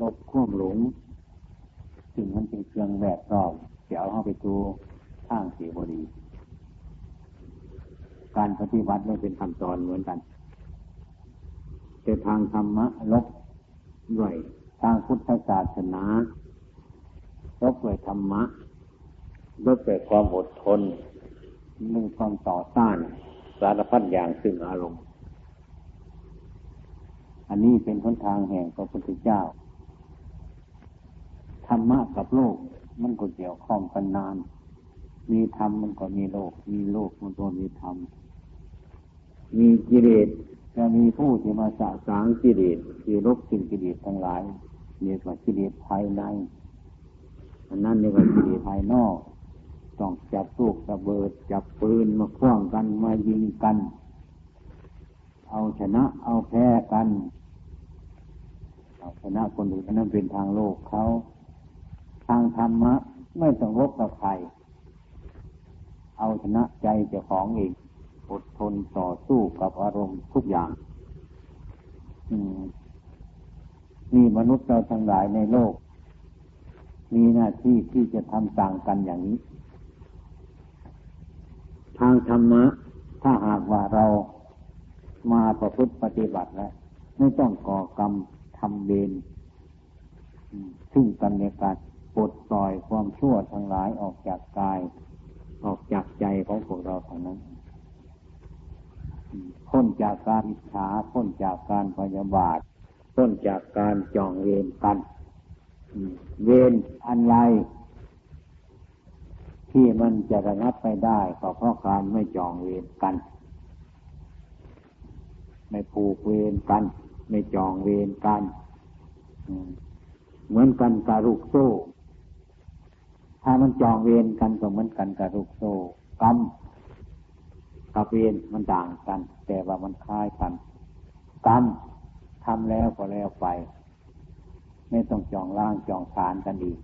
ลบควมหลงสิ่งมันเป็นเครื่องแวดล้อมเดี๋ยวเข้าไปดูทางเสียบดีการปฏิบัติไม่เป็นคำสอนเหมือนกัน แต่ทางธรรมะลบด้วยทางพุทธศาสนาลบด้วยธรรมะลบด้วยความอดทนมุ่งความต่อต้านสารพัดอย่างซึ่งอารมณ์ อันนี้เป็นหนทางแห่งพระพุทธเจ้า ธรรมะกับโลก มันก็เกี่ยวข้องกันนาน มีธรรมมันก็มีโลก มีโลกมันก็มีธรรม มีกิเลสจะมีผู้ที่มาสะสางกิเลสที่ลบสิ่งกิเลสทั้งหลายเรียกว่ากิเลสภายในอันนั้นเรียกว่ากิเลสภายนอก ต้องจับลูกระเบิด จับปืนมาคว้างกันมายิงกัน เอาชนะเอาแพ้กันเอาชนะคนอื่นนั้นเป็นทางโลกเขา ทางธรรมะ ไม่ต้องรบกับใคร เอาชนะใจเจ้าของเอง อดทนต่อสู้กับอารมณ์ทุกอย่างมีมนุษย์เราทั้งหลายในโลก มีหน้าที่ที่จะทำต่างกันอย่างนี้ ทางธรรมะ ถ้าหากว่าเรามาประพฤติปฏิบัติแล้ว ไม่ต้องก่อกรรมทำเบนซึ่งกันในการ ปลดปล่อยความชั่วทั้งหลายออกจากกาย ออกจากใจของพวกเราเท่านั้นพ้นจากการอิจฉาพ้นจากการพยาบาทพ้นจากการจองเวรกัน เวรอันไร ที่มันจะระงับไปได้ก็เพราะการไม่จองเวรกัน ไม่ผูกเวรกัน ไม่จองเวรกัน เหมือนกันกับลูกโซ่ ถ้ามันจองเวรกันก็เหมือนกันกับลูกโซ่กรรมกับเวรมันต่างกัน แต่ว่ามันคล้ายกันกรรมทำแล้วก็แล้วไป ไม่ต้องจองล่างจองฐานกันอีก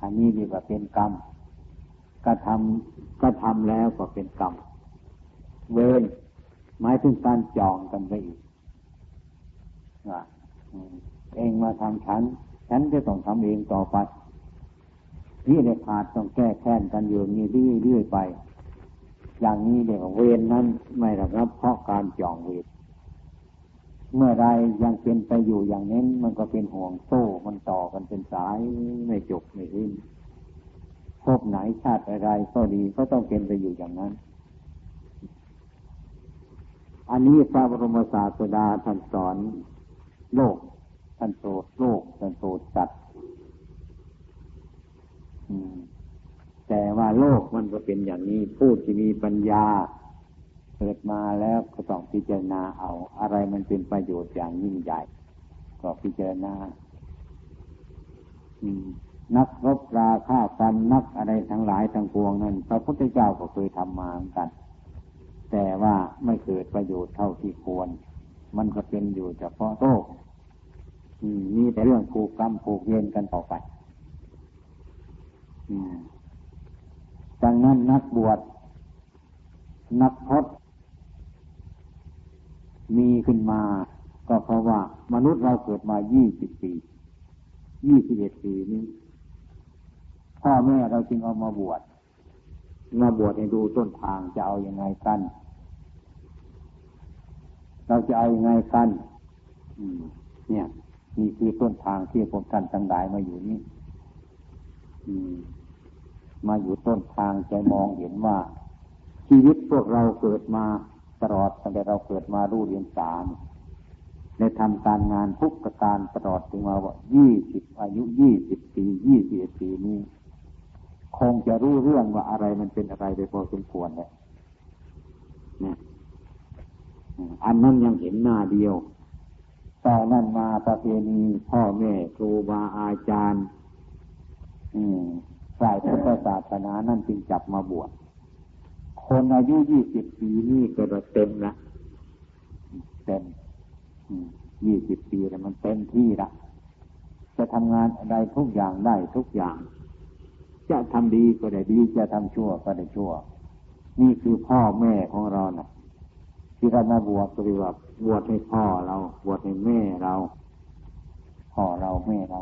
อันนี้ดีกว่าเป็นกรรมก็ทำก็ทำแล้วก็เป็นกรรมเวรหมายถึงการจองกันไปอีกว่าเองมาทำฉัน ฉันจะต้องทำเองต่อไป นี่เลยขาดต้องแก้แค้นกันอยู่นี่เรื่อยๆไป อย่างนี้เดี๋ยวเวรนั้นไม่ระงับเพราะการจองเวรเมื่อไรยังเป็นไปอยู่อย่างนี้มันก็เป็นห่วงโซ่ มันต่อกันเป็นสายไม่จบไม่สิ้นพบไหนชาติอะไรก็ดีก็ต้องเป็นไปอยู่อย่างนั้น อันนี้พระบรมศาสดาท่านสอน โลกท่านโปรดโลกท่านโปรดสัตว์ แต่ว่าโลกมันก็เป็นอย่างนี้ ผู้ที่มีปัญญาเกิดมาแล้วก็ต้องพิจารณาเอา อะไรมันเป็นประโยชน์อย่างยิ่งใหญ่ ก็พิจารณานักรบราฆ่ากันนักอะไรทั้งหลายทั้งปวงนั้นพระพุทธเจ้าก็เคยทำมาเหมือนกัน แต่ว่าไม่เกิดประโยชน์เท่าที่ควร มันก็เป็นอยู่เฉพาะโลกมีแต่เรื่องผูกกรรมผูกเย็นกันต่อไป ดังนั้นนักบวชนักพจมีขึ้นมา ก็เพราะว่า มนุษย์เราเกิดมายี่สิบปี ยี่สิบเอ็ดปีนี้ พ่อแม่เราจึงเอามาบวช มาบวชให้ดูต้นทางจะเอาอยัางไงกัน เราจะเอาอยัางไงกันเนี่ยนี่คือต้นทางที่พวกท่านทั้งหลายมาอยู่นี่ม มาอยู่ต้นทางจะมองเห็นว่า ชีวิตพวกเราเกิดมาตลอดตั้งแต่เราเกิดมารู้เรียนสามในทำการงานทุกประการตลอดถึงมาว่ายี่สิบอายุยี่สิบปียี่สิบปีนี้ คงจะรู้เรื่องว่าอะไรมันเป็นอะไรโดยพอสมควรแหละนี่อันนั้นยังเห็นหน้าเดียวต่อนั้นมาประเพณีพ่อแม่ครูบาอาจารย์ อืม ฝ่ายพุทธศาสนานั่นจึงจับมาบวชคนอายุยี่สิบปีนี่ก็เต็มละเต็มยี่สิบปีแล้วมันเต็มที่ละจะทำงานอะไรทุกอย่างได้ทุกอย่าง จะทำดีก็ได้ดี จะทำชั่วก็ได้ชั่ว นี่คือพ่อแม่ของเรานะ่ะ ที่เรามาบวชก็เรียกว่าบวชให้พ่อเรา บวชให้แม่เรา พ่อเราแม่เรา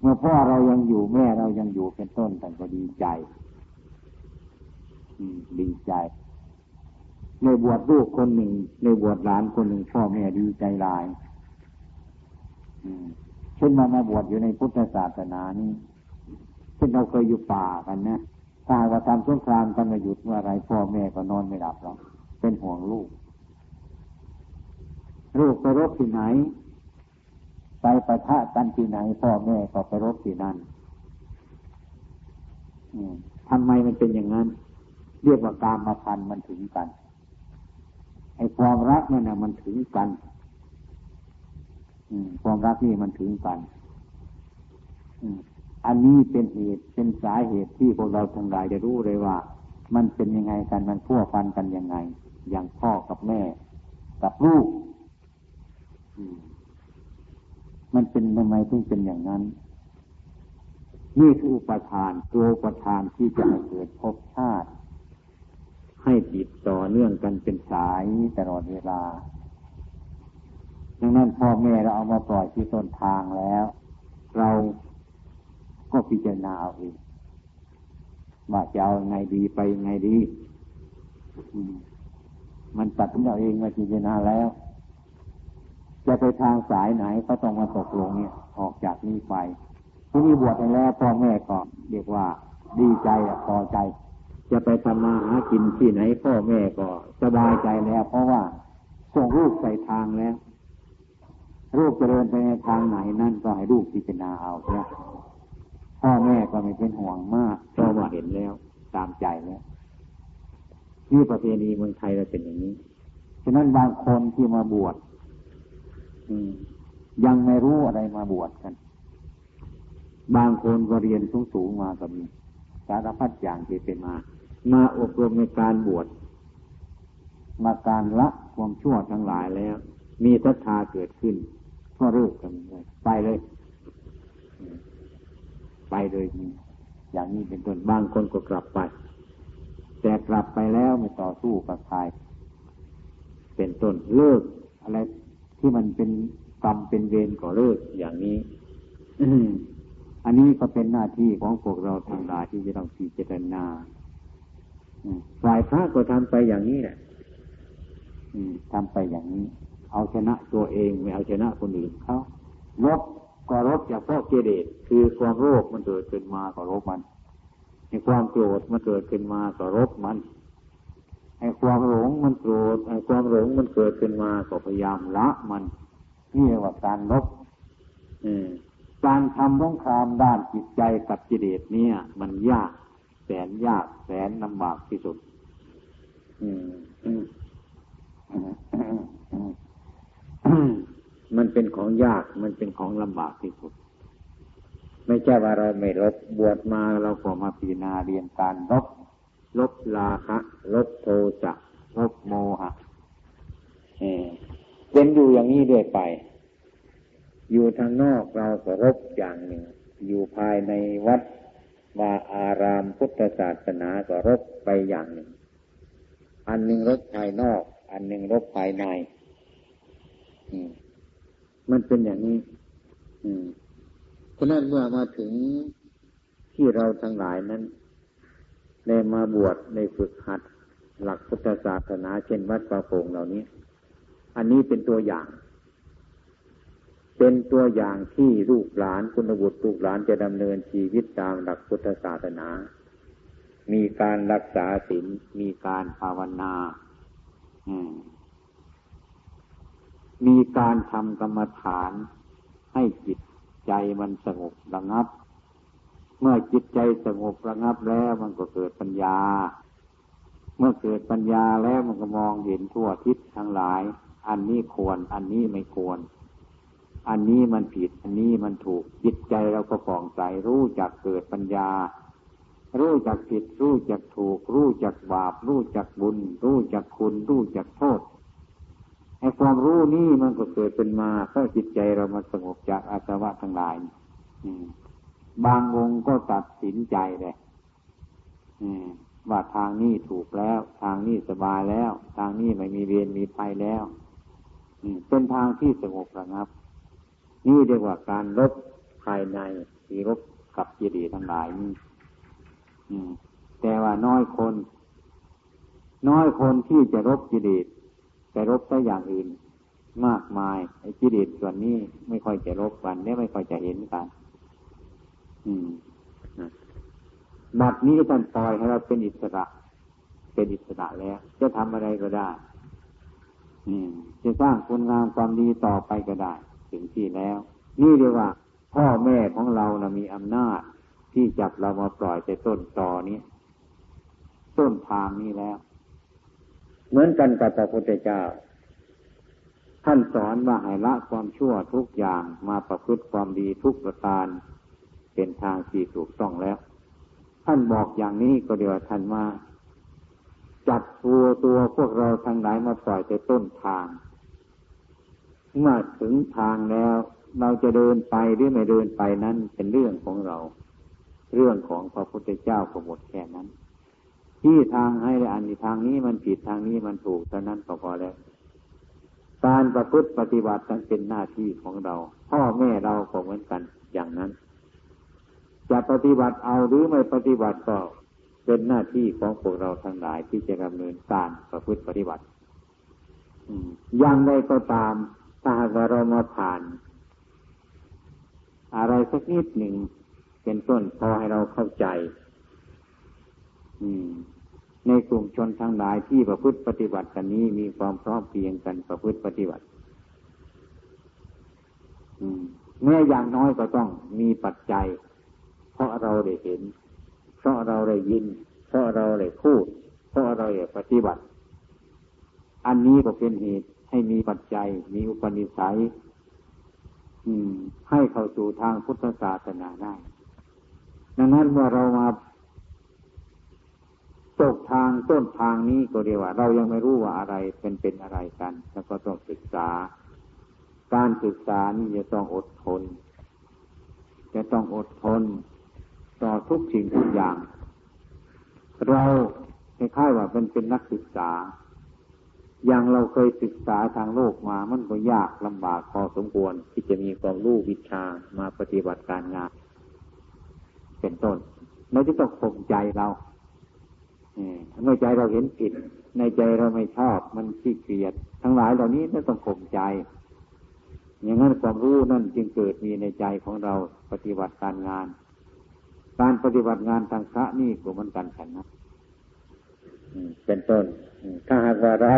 เมื่อพ่อเรายังอยู่แม่เรายังอยู่เป็นต้นแต่ก็ดีใจดีใจในบวชลูกคนหนึ่งในบวชหลานคนหนึ่งพ่อแม่ดีใจหลายเช่นมามาบวชอยู่ในพุทธศาสนานี้เช่นเราเคยอยู่ป่ากันนะถ้าว่าทำสงครามกันมาหยุดเมื่อไรพ่อแม่ก็นอนไม่หลับหรอกเป็นห่วงลูก ลูกไปรบที่ไหน ไปประทะกันที่ไหนพ่อแม่ก็ไปรบที่นั่นทำไมมันเป็นอย่างนั้น เรียกว่าการมาพันมันถึงกันไอ้ความรักเนั่นนะมันถึงกันความรักนี่มันถึงกันอันนี้เป็นเหตุเป็นสาเหตุที่พวกเราทั้งหลายจะรู้เลยว่า มันเป็นยังไงกันมันพัวพันกันยังไง อย่างพ่อกับแม่ กับลูก มันเป็นทำไมถึงเป็นอย่างนั้น นี่คืออุปทานตัวอุปทานที่จะเกิดภพชาติ ให้ติดต่อเนื่องกันเป็นสายตลอดเวลาดังนั้นพ่อแม่เราเอามาปล่อยที่ต้นทางแล้ว เราก็พิจารณาเอาเองว่าจะเอาไงดีไปไงดี มันตัดสินเอาเองมาพิจารณาแล้ว จะไปทางสายไหนก็ต้องมาตกลงเนี่ย ออกจากนี้ไปผู้มีบวชไปแล้วพ่อแม่ก็เรียกว่าดีใจพอใจ จะไปทำมาหากินที่ไหนพ่อแม่ก็สบายใจแล้ว เพราะว่าส่งลูกใส่ทางแล้วลูกจะเดินไปในทางไหนนั่นก็ให้ลูกพิจารณาเอาเนียพ่อแม่ก็ไม่เป็นห่วงมากเพราะว่าเห็นแล้วตามใจแล้วนี่ประเพณีเมืองไทยเราเป็นอย่างนี้ ฉะนั้นบางคนที่มาบวช ยังไม่รู้อะไรมาบวชกัน บางคนก็เรียนสูงสูงมาก็มีสารพัดอย่างที่เป็นมา มาอบรมในการบวชมาการละความชั่วทั้งหลายแล้ว มีศรัทธาเกิดขึ้นก็เลิกกันเลยไปเลย ไปเลยอย่างนี้เป็นต้นบางคนก็กลับไป แต่กลับไปแล้วไม่ต่อสู้กับใครเป็นต้นเลิกอะไร ที่มันเป็นกรรมเป็นเวรก็เลิกอย่างนี้อันนี้ก็เป็นหน้าที่ของพวกเราทางหลายที่จะต้องพิจารณาฝ่ายพระก็ทำไปอย่างนี้แหละทำไปอย่างนี้ เอาชนะตัวเองไม่เอาชนะคนอื่นเขารบก็รบจากพวกเกเรคือความโลภมันเกิดขึ้นมาก็รบมันในความโกรธมันเกิดขึ้นมาก็รบมัน ไอ้ความหลงมันโกรธไอ้ความหลงมันเกิดขึ้นมาก็พยายามละมันนี่เรียกว่าการรบการทำสงครามด้านจิตใจกับกิเลสเนี่ย มันยาก แสนยากแสนลำบากที่สุดมมันเป็นของยากมันเป็นของลำบากที่สุด ไม่ใช่ว่าเราไม่ลบบวชมาเราก็มาพิจารณาเรียนการลบ ลบลาคะลบโทสะลบโมหะเป็นอยู่อย่างนี้เรื่อยไป อยู่ทางนอกเราก็รบอย่างหนึ่ง อยู่ภายในวัดวาอารามพุทธศาสนาก็รบไปอย่างหนึ่ง อันหนึ่งรบภายนอก อันหนึ่งรบภายในมันเป็นอย่างนี้เพราะนั้นเมื่อมาถึงที่เราทั้งหลายนั้น ได้มาบวชในฝึกหัด หลักพุทธศาสนา เช่นวัดประโปงเหล่านี้ อันนี้เป็นตัวอย่าง เป็นตัวอย่างที่ลูกหลานคุณบุตรลูกหลานจะดำเนินชีวิตตามหลักพุทธศาสนา มีการรักษาศีลมีการภาวนามีการทำกรรมฐานให้จิตใจมันสงบระงับ เมื่อจิตใจสงบระงับแล้วมันก็เกิดปัญญา เมื่อเกิดปัญญาแล้วมันก็มองเห็นทั่วทิศทั้งหลาย อันนี้ควร อันนี้ไม่ควร อันนี้มันผิด อันนี้มันถูก จิตใจเราก็ฟองใสรู้จักเกิดปัญญา รู้จักผิด รู้จักถูก รู้จักบาป รู้จักบุญ รู้จักคุณ รู้จักโทษไอ้ความรู้นี่มันก็เกิดเป็นมาเพราะจิตใจเรามันสงบจากอาสวะทั้งหลาย บางองค์ก็ตัดสินใจเลยว่าทางนี้ถูกแล้ว ทางนี้สบายแล้ว ทางนี้ไม่มีเวรมีภัยแล้วเป็นทางที่สงบระงับ นี่เรียกว่าการลบภายในที่รบกับกิเลสทั้งหลายนี่แต่ว่าน้อยคน น้อยคนที่จะรบกิเลสไปรบไปอย่างอื่น มากมายไอ้กิเลสส่วนนี้ไม่ค่อยจะรบกันและไม่ค่อยจะเห็นกัน บัดนี้ท่านปล่อยให้เราเป็นอิสระ เป็นอิสระแล้ว จะทำอะไรก็ได้จะสร้างคุณงามความดีต่อไปก็ได้ ถึงที่แล้ว นี่เรียกว่า พ่อแม่ของเรานะมีอำนาจ ที่จับเรามาปล่อยแต่ต้นตอนี้ต้นทางนี้แล้ว เหมือนกันกับพระพุทธเจ้า ท่านสอนว่าให้ละความชั่วทุกอย่างมาประพฤติความดีทุกประการ เป็นทางที่ถูกต้องแล้ว ท่านบอกอย่างนี้ก็เดียวท่านมาจัดตัวตัวพวกเราทั้งหลายมาปล่อยแต่ต้นทาง เมื่อถึงทางแล้ว เราจะเดินไปหรือไม่เดินไปนั้นเป็นเรื่องของเรา เรื่องของพระพุทธเจ้าก็หมดแค่นั้นที่ทางให้อันทางนี้มันผิดทางนี้มันถูกเท่านั้นก็พอแล้ว การประพฤติปฏิบัตินั้นเป็นหน้าที่ของเรา พ่อแม่เราก็เหมือนกันอย่างนั้น จะปฏิบัติเอาหรือไม่ปฏิบัติก็เป็นหน้าที่ของพวกเราทั้งหลายที่จะดำเนินการประพฤติปฏิบัติอย่างใดก็ตามถ้าหากเรามาผ่าน อะไรสักนิดหนึ่งเป็นต้นพอให้เราเข้าใจในกลุ่มชนทั้งหลายที่ประพฤติปฏิบัติกันนี้มีความพร้อมเพียงกันประพฤติปฏิบัติแม้อย่างน้อยก็ต้องมีปัจจัย เพราะเราได้เห็น เพราะเราได้ยิน เพราะเราได้พูด เพราะเราได้ปฏิบัติ อันนี้ก็เป็นเหตุให้มีปัจจัย มีอุปนิสัยให้เข้าสู่ทางพุทธศาสนาได้ ดังนั้นเมื่อเรามาตกทางต้นทางนี้ก็เรียกว่า เรายังไม่รู้ว่าอะไรเป็นเป็นอะไรกัน แล้วก็ต้องศึกษา การศึกษานี่จะต้องอดทน จะต้องอดทน ต่อทุกสิ่งทุกอย่าง เราในคล้ายว่าเป็นเป็นนักศึกษา อย่างเราเคยศึกษาทางโลกมา มันก็ยากลำบากพอสมควรที่จะมีความรู้วิชามาปฏิบัติการงาน เป็นต้นเราจะต้องข่มใจเราเมื่อใจเราเห็นผิด ในใจเราไม่ชอบ มันขี้เกียจทั้งหลายเหล่านี้ต้องข่มใจอย่างนั้นความรู้นั่นจึงเกิดมีในใจของเราปฏิบัติการงาน การปฏิบัติงานทางพระนี่ก็มันกันฉันนะเป็นต้น ถ้าหากว่าเรา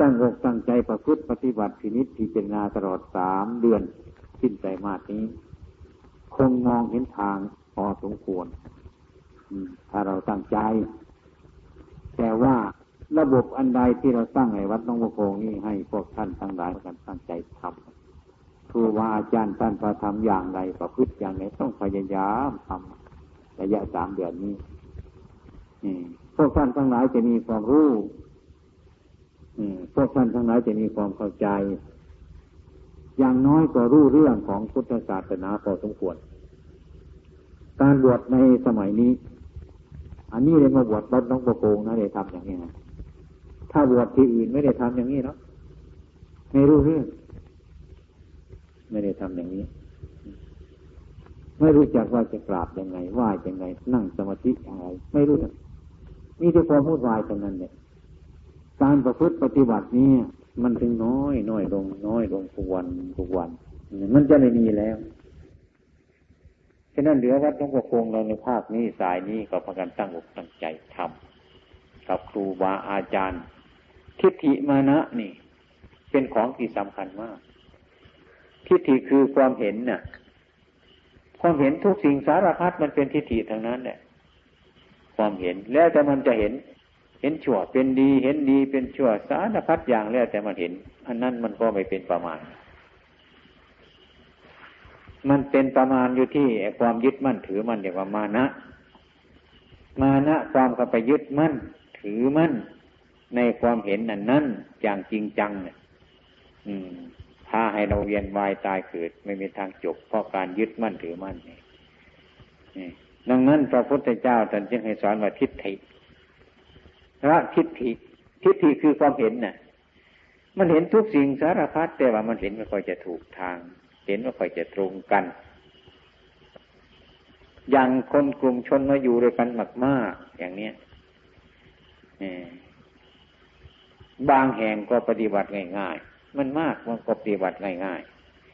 ตั้งอกตั้งใจประพฤติปฏิบัติพินิจพิจารณาตลอดสามเดือนสิ้นใจมาสนี้ คงมองเห็นทางพอสมควรถ้าเราตั้งใจ แต่ว่าระบบอันใดที่เราสร้างในวัดน้องโพงนี้ให้พวกท่านทั้งหลายกันตั้งใจทำ ครูบาอาจารย์ท่านประทำอย่างไรประพฤติอย่างไรต้องพยายามทำระยะสามเดือนนี้พวกท่านทั้งหลายจะมีความรู้พวกท่านทั้งหลายจะมีความเข้าใจ อย่างน้อยก็รู้เรื่องของพุทธศาสนาพอสมควร การบวชในสมัยนี้ อันนี้เลยมาบวชรถน้องประโกงนะได้ทำอย่างนี้นะถ้าบวชที่อื่นไม่ได้ทำอย่างนี้เนาะไม่รู้เรื่อง ไม่ได้ทำอย่างนี้ ไม่รู้จักว่าจะกราบยังไงไหว้ยังไง นั่งสมาธิอย่างไรไม่รู้นี่คือความพูดวายตรงนั้นเนี่ย การประพฤติปฏิบัตินี้มันถึงน้อยน้อยลงน้อยลงทุกวันทุกวัน มันจะไม่มีแล้วฉะนั้นเหลือวัดหลวงพ่อคงเราในภาคนี้สายนี้ก็พากันตั้งอกตั้งใจทำกับครูบาอาจารย์ ทิฏฐิมานะนี่ เป็นของที่สำคัญมาก ทิฏฐิคือความเห็นน่ะ ความเห็นทุกสิ่งสารพัดมันเป็นทิฏฐิทางนั้นเนี่ยความเห็นแล้วแต่มันจะเห็น เห็นชั่วเป็นดีเห็นดีเป็นชั่วสารพัดอย่างแล้วแต่มันเห็น อันนั้นมันก็ไม่เป็นประมาณ มันเป็นประมาณอยู่ที่ความยึดมั่นถือมั่นอย่างว่ามานะ มานะความเข้าไปยึดมั่น ถือมั่นในความเห็นนั้นนั้นอย่างจริงจังเนี่ยอืม พาให้เราเวียนวายตายเกิด ไม่มีทางจบ เพราะการยึดมั่นถือมั่นนี่ดังนั้นพระพุทธเจ้าท่านจึงให้สอนว่าทิฏฐิพระทิฏฐิทิฏฐิคือความเห็นน่ะ มันเห็นทุกสิ่งสารพัดแต่ว่ามันเห็นไม่ค่อยจะถูกทาง เห็นไม่ค่อยจะตรงกัน อย่างคนกลุ่มชนมาอยู่ด้วยกันมากๆอย่างเนี้ยบางแห่งก็ปฏิบัติง่ายๆ มันมากมันก็ปฏิบัติง่าย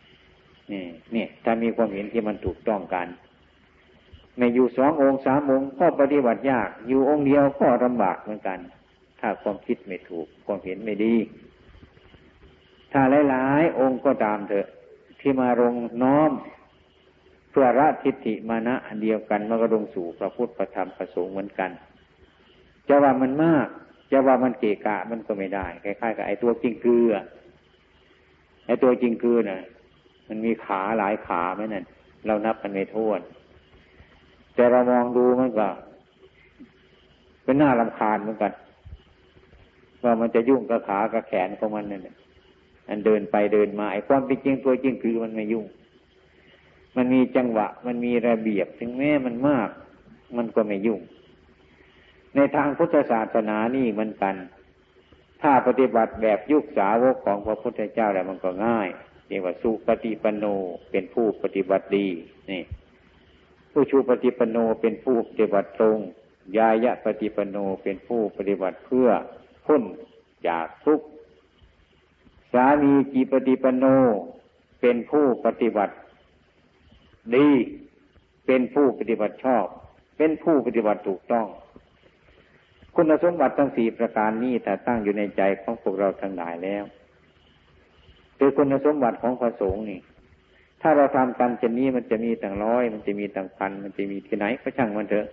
ๆนี่เนี่ยถ้ามีความเห็นที่มันถูกต้องกันไม่อยู่สององค์สามองค์ก็ปฏิบัติยาก อยู่องค์เดียวก็ลำบากเหมือนกัน ถ้าความคิดไม่ถูก ความเห็นไม่ดี ถ้าหลายๆ องค์ก็ตามเถอะ ที่มาลงน้อม เพื่อละทิฏฐิมานะอันเดียวกันมันก็ลงสู่พระพุทธพระธรรมพระสงฆ์เหมือนกันจะว่ามันมากจะว่ามันเกะกะมันก็ไม่ได้คล้ายๆกับไอ้ตัวจริงเกลือ ไอ้ตัวจริงเกลือน่ะ มันมีขาหลายขาไหมนั่นเรานับกันไม่ท้วน แต่เรามองดูมันก็ เป็นหน้าลำคาญเหมือนกัน ว่ามันจะยุ่งกับขากับแขนของมันนั่นอันเดินไปเดินมาไอ้ความเป็นจริงตัวจริงคือมันไม่ยุ่ง มันมีจังหวะ มันมีระเบียบถึงแม้มันมาก มันก็ไม่ยุ่ง ในทางพุทธศาสนานี่มันกัน ถ้าปฏิบัติแบบยุคสาวกของพระพุทธเจ้าแล้วมันก็ง่ายเรียกว่าสุปฏิปันโนเป็นผู้ปฏิบัติดีนี่ผู้ชูปฏิปโนเป็นผู้ปฏิบัติตรง ยายะปฏิปโนเป็นผู้ปฏิบัติเพื่อพ้นจากทุกข์สามีจีปฏิปโนเป็นผู้ปฏิบัติดี เป็นผู้ปฏิบัติชอบ เป็นผู้ปฏิบัติถูกต้อง คุณสมบัติทั้งสี่ประการนี้แต่ตั้งอยู่ในใจของพวกเราทั้งหลายแล้วคือคุณสมบัติของพระสงฆ์นี่ ถ้าเราทำกันเช่นนี้มันจะมีต่างร้อย มันจะมีต่างพัน มันจะมีที่ไหนก็ช่างมันเถอะ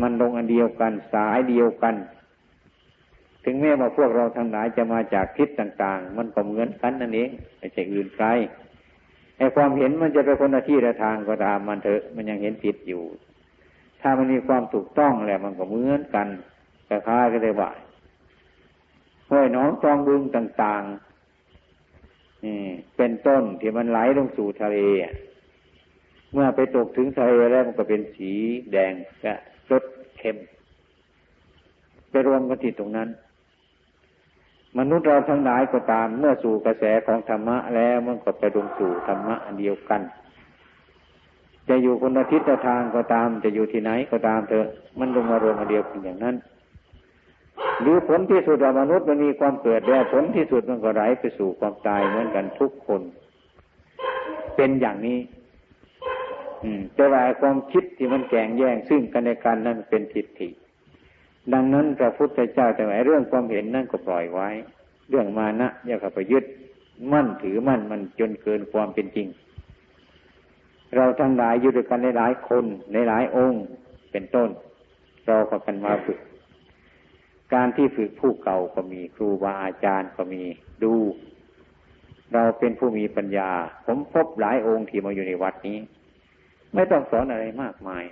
มันลงอันเดียวกันสายเดียวกัน ถึงแม้ว่าพวกเราทั้งหลายจะมาจากทิศต่าง ๆ มันก็เหมือนกันนั่นเองไม่ใช่อื่นไกลไอ้ความเห็นมันจะไปคนละที่ละทางก็ตามมันเถอะ มันยังเห็นผิดอยู่ ถ้ามันมีความถูกต้องแล้วมันก็เหมือนกันแต่ค้าก็ได้ว่าห้วยน้องจองบึงต่างๆนี่เป็นต้นที่มันไหลลงสู่ทะเลเมื่อไปตกถึงทะเลแล้วมันก็เป็นสีแดงและรสเค็ม ไปรวมกันที่ตรงนั้น มนุษย์เราทั้งหลายก็ตาม เมื่อสู่กระแสของธรรมะแล้วมันก็ไปลงสู่ธรรมะอันเดียวกัน จะอยู่คนละทิศทางก็ตาม จะอยู่ที่ไหนก็ตามเถอะ มันลงมารวมอันเดียวกันอย่างนั้น หรือผลที่สุดมนุษย์มันมีความเกิดแล้วผลที่สุดมันก็ไหลไปสู่ความตายเหมือนกันทุกคน เป็นอย่างนี้ อืมแต่ว่าความคิดที่มันแก่งแย่งซึ่งกันในการนั้นเป็นทิฏฐิ ดังนั้นพระพุทธเจ้าแต่เรื่องความเห็นนั่นก็ปล่อยไว้ เรื่องมานะอย่าเข้าไปยึดมั่นถือมั่นมันจนเกินความเป็นจริง เราทั้งหลายอยู่ด้วยกันในหลายคนในหลายองค์ เป็นต้น เราก็กันมาฝึก การที่ฝึกผู้เก่าก็มีครูบาอาจารย์ก็มีดู เราเป็นผู้มีปัญญา ผมพบหลายองค์ที่มาอยู่ในวัดนี้ ไม่ต้องสอนอะไรมากมาย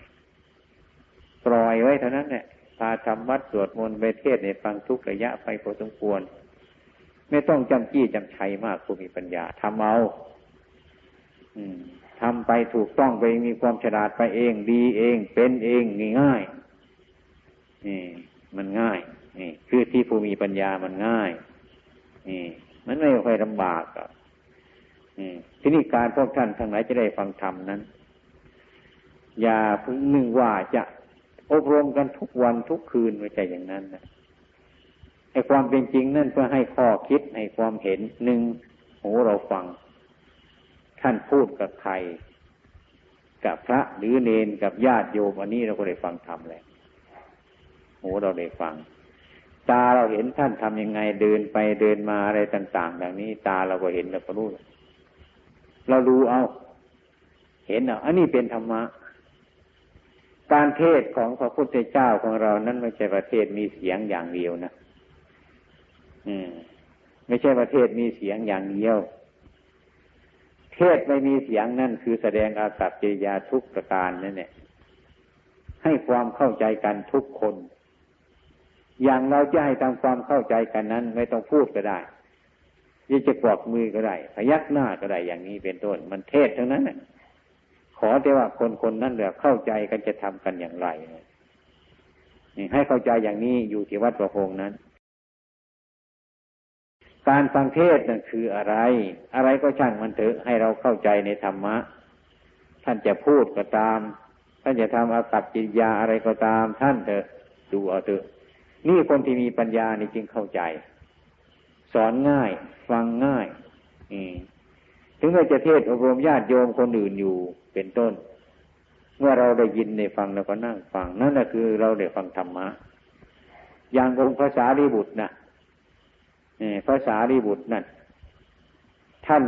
ปล่อยไว้เท่านั้นแหละพาทำวัดสวดมนต์ไปเทศในฟังทุกระยะไปพอสมควร ไม่ต้องจำจี้จำชัยมากผู้มีปัญญาทำเอา ทำไปถูกต้องไปมีความฉลาดไปเองดีเอง เป็นเองง่ายนี่มันง่ายนี่คือที่ผู้มีปัญญามันง่ายนี่มันไม่ค่อยลำบากอะทีนี้การพวกท่านทั้งหลายจะได้ฟังธรรมนั้น อย่าพึ่งนึงว่าจะอบรมกันทุกวันทุกคืนไม่ใช่อย่างนั้นนะไอ้ความเป็นจริงนั่นเพื่อให้ข้อคิดให้ความเห็นหนึ่งหูเราฟัง ท่านพูดกับใคร กับพระหรือเนนกับญาติโยมอันนี้เราก็ได้ฟังธรรมแล้วหูเราได้ฟัง ตาเราเห็นท่านทำยังไงเดินไปเดินมาอะไรต่างๆแบบนี้ ตาเราก็เห็นเราก็รู้เราดูเอา เห็นเอาอันนี้เป็นธรรมะการเทศของพระพุทธเจ้าของเรานั้นไม่ใช่ประเทศมีเสียงอย่างเดียวนะ อืม ไม่ใช่ประเทศมีเสียงอย่างเดียว เทศไม่มีเสียงนั่นคือแสดงอาสัพจยาทุกประการนั่นเนี่ย ให้ความเข้าใจกันทุกคน อย่างเราจะให้ทำความเข้าใจกันนั้น ไม่ต้องพูดก็ได้ยี่จะกวักมือก็ได้พยักหน้าก็ได้อย่างนี้เป็นต้น มันเทศทั้งนั้นขอแต่ว่าคนคนนั้นแบบเข้าใจกันจะทำกันอย่างไรนี่ให้เข้าใจอย่างนี้อยู่ที่วัดประพงนั้น การฟังเทศนั่นคืออะไร อะไรก็ช่างมันเถอะให้เราเข้าใจในธรรมะ ท่านจะพูดก็ตาม ท่านจะทำอากัปจิยาอะไรก็ตาม ท่านเถอะดูเอาเถอะ นี่คนที่มีปัญญานี่จึงเข้าใจ สอนง่าย ฟังง่ายถึงแม้จะเทศอบรมญาติโยมคนอื่นอยู่เป็นต้น เมื่อเราได้ยินได้ฟังเราก็นั่งฟังนั่นแหละคือเราได้ฟังธรรมะอย่างองค์ภาษาลีบุตรนะ ภาษาลีบุตรนั่นท่าน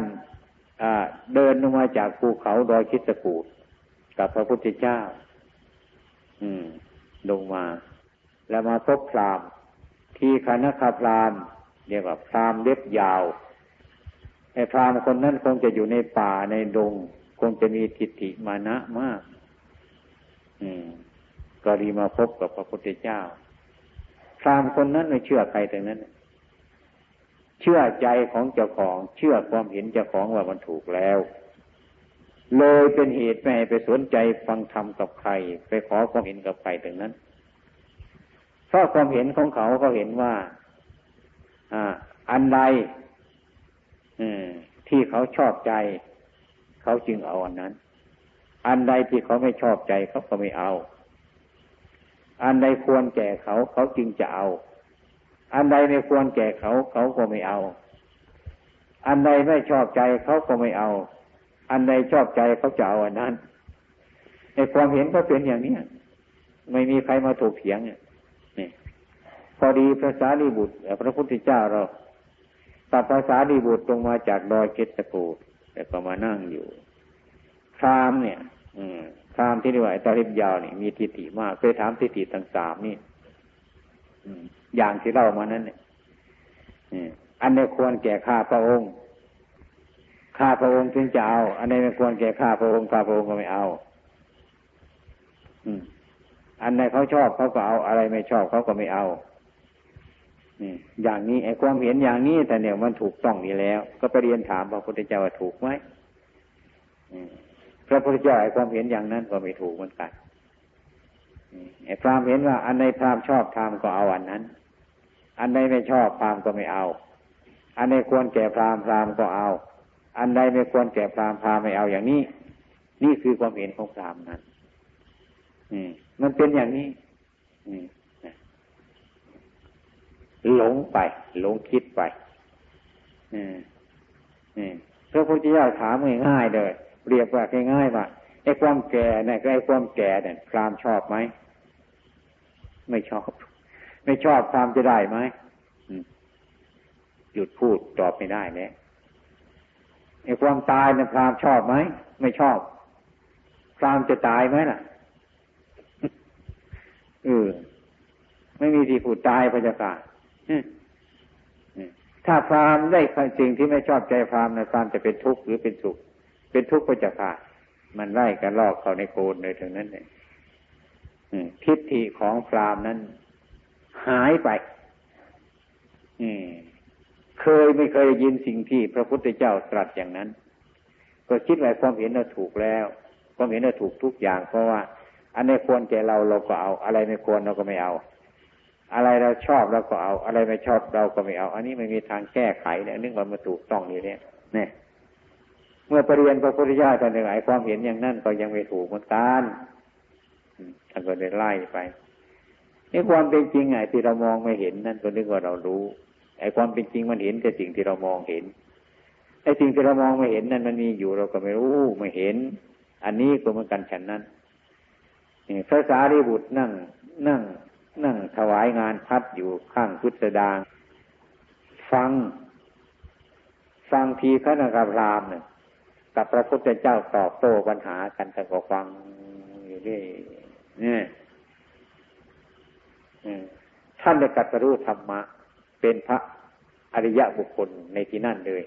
เดินลงมาจากภูเขาดอยคิสกูดกับพระพุทธเจ้า อืม ลงมา แล้วมาพบพรามที่คณะคาพรามเรียกว่าพรามเล็บยาวไอ้พรามคนนั้นคงจะอยู่ในป่าในดง คงจะมีทิฏฐิมานะมาก อืม ก็ดีมาพบกับพระพุทธเจ้า พรามคนนั้นไม่เชื่อใครแต่นั้น เชื่อใจของเจ้าของ เชื่อความเห็นเจ้าของว่ามันถูกแล้ว เลยเป็นเหตุไม่ให้ไปสนใจฟังธรรมกับใคร ไปขอความเห็นกับใครแต่นั้นเพราะความเห็นของเขาเขาเห็นว่า อ่า อันใดที่เขาชอบใจ เขาจึงเอาอันนั้น อันใดที่เขาไม่ชอบใจเขาก็ไม่เอา อันใดควรแก่เขาเขาจึงจะเอา อันใดไม่ควรแก่เขาเขาก็ไม่เอา อันใดไม่ชอบใจเขาก็ไม่เอา อันใดชอบใจเขาจะเอาอันนั้น ในความเห็นก็เป็นอย่างนี้ไม่มีใครมาถูกเถียงเนี่ยพอดีพระสารีบุตรพระพุทธเจ้าเราตัดภาษาดีบุตรลงมาจากดอยเกตกูดแต่ก็มานั่งอยู่พรามเนี่ย อืมพรามที่เรียกว่าตาลิบยาวนี่มีทิฏฐิมากเคยถามทิฏฐิต่างสามนี่ อ อย่างที่เล่ามานั้นเนี่ยอันนี้ควรแก่ข้าพระองค์ ข้าพระองค์ถึงจะเอา อันนี้ไม่ควรแก่ข้าพระองค์ข้าพระองค์ก็ไม่เอา อืม อันไหนเขาชอบเขาก็เอาอะไรไม่ชอบเขาก็ไม่เอาอย่างนี้ไอ้ความเห็นอย่างนี้แต่เนี่ยมันถูกต้องนี่แล้ว ก็ไปเรียนถามพระพุทธเจ้าว่าถูกไหมพระพุทธเจ้าไอ้ความเห็นอย่างนั้นก็ไม่ถูกเหมือนกันไอ้พรามเห็นว่า อันใดพรามชอบทำก็เอาอันนั้น อันใดไม่ชอบพรามก็ไม่เอา อันใดควรแก่พรามพรามก็เอา อันใดไม่ควรแก่พรามพรามไม่เอาอย่างนี้ นี่คือความเห็นของพรามนั้นมันเป็นอย่างนี้หลงไป หลงคิดไปพระพุทธเจ้าถามง่ายๆเลยเรียกว่าง่ายๆว่าไอ้ความแก่เนี่ยไอ้ความแก่เนี่ยพรามชอบไหมไม่ชอบ ไม่ชอบพรามจะได้ไหมหยุดพูดตอบไม่ได้เนี่ยไอ้ความตายเนี่ยพรามชอบไหมไม่ชอบ พรามจะตายไหมล่ะเออไม่มีที่พูดตายพระเจ้าค่ะถ้าพรามได้สิ่งที่ไม่ชอบใจพรามนะพรามจะเป็นทุกข์หรือเป็นสุข เป็นทุกข์ก็จะขาดมันไล่กันลอกเขาในโกนเลยถึงนั้นเลยทิฏฐิของพรามนั้น หายไปเคยไม่เคยยินสิ่งที่พระพุทธเจ้าตรัสอย่างนั้น ก็คิดว่าความเห็นเราถูกแล้วความเห็นเราถูกทุกอย่าง เพราะว่า อันนี้ควรแก่เราเราก็เอา อะไรไม่ควรเราก็ไม่เอา อะไรเราชอบเราก็เอา อะไรไม่ชอบเราก็ไม่เอา อันนี้ไม่มีทางแก้ไขเนี่ยนึกว่ามันถูกต้องนี่เนี่ยเนี่ยเมื่อปรเรียนพระพุทธเจ้าท่านหนึ่งไอ้ความเห็นอย่างนั้นก็ยังไม่ถูกเหมือนกันท่านก็เลยไล่ไป นี่ความเป็นจริงไอ้ที่เรามองไม่เห็นนั่นก็นึกว่าเรารู้ไอ้ความเป็นจริงมันเห็นแต่สิ่งที่เรามองเห็นไอ้สิ่งที่เรามองไม่เห็นนั่นมันมีอยู่เราก็ไม่รู้ไม่เห็น อันนี้ก็เหมือนกันฉันนั้นพระสารีบุตรนั่งนั่ง นั่งถวายงานพัดอยู่ข้างพุทธดาง ฟัง ฟังทีขณะกับรามเนี่ยกับพระพุทธเจ้าตอบโต้ปัญหากันแต่ก็ฟังอยู่ด้วยเนี่ย ท่านได้กัตรู้ธรรมะ เป็นพระอริยะบุคคลในที่นั่นเลย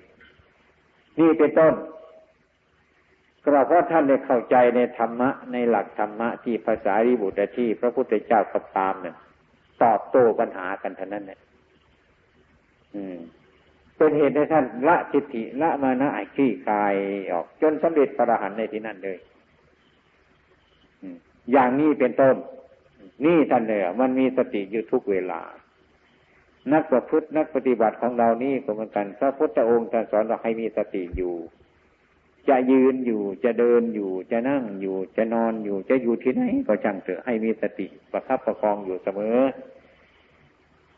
นี่เป็นต้นก็เพราะท่านได้เข้าใจในธรรมะ ในหลักธรรมะที่ภาษาริบุตรที่พระพุทธเจ้ากับตามเนี่ยตอบโต้ปัญหากันเท่านั้นเนี่ยเป็นเหตุให้ท่านละจิตติละมานะไอขี้คายออก จนสำเร็จพระหันในที่นั่นเลยอย่างนี้เป็นต้น นี่ท่านเลยมันมีสติอยู่ทุกเวลา นักประพฤตินักปฏิบัติของเรานี่ก็เหมือนกันพระพุทธองค์ท่านสอนเราให้มีสติอยู่ จะยืนอยู่จะเดินอยู่ จะนั่งอยู่ จะนอนอยู่ จะอยู่ที่ไหน ก็ช่างเถอะให้มีสติประคับประคองอยู่เสมอ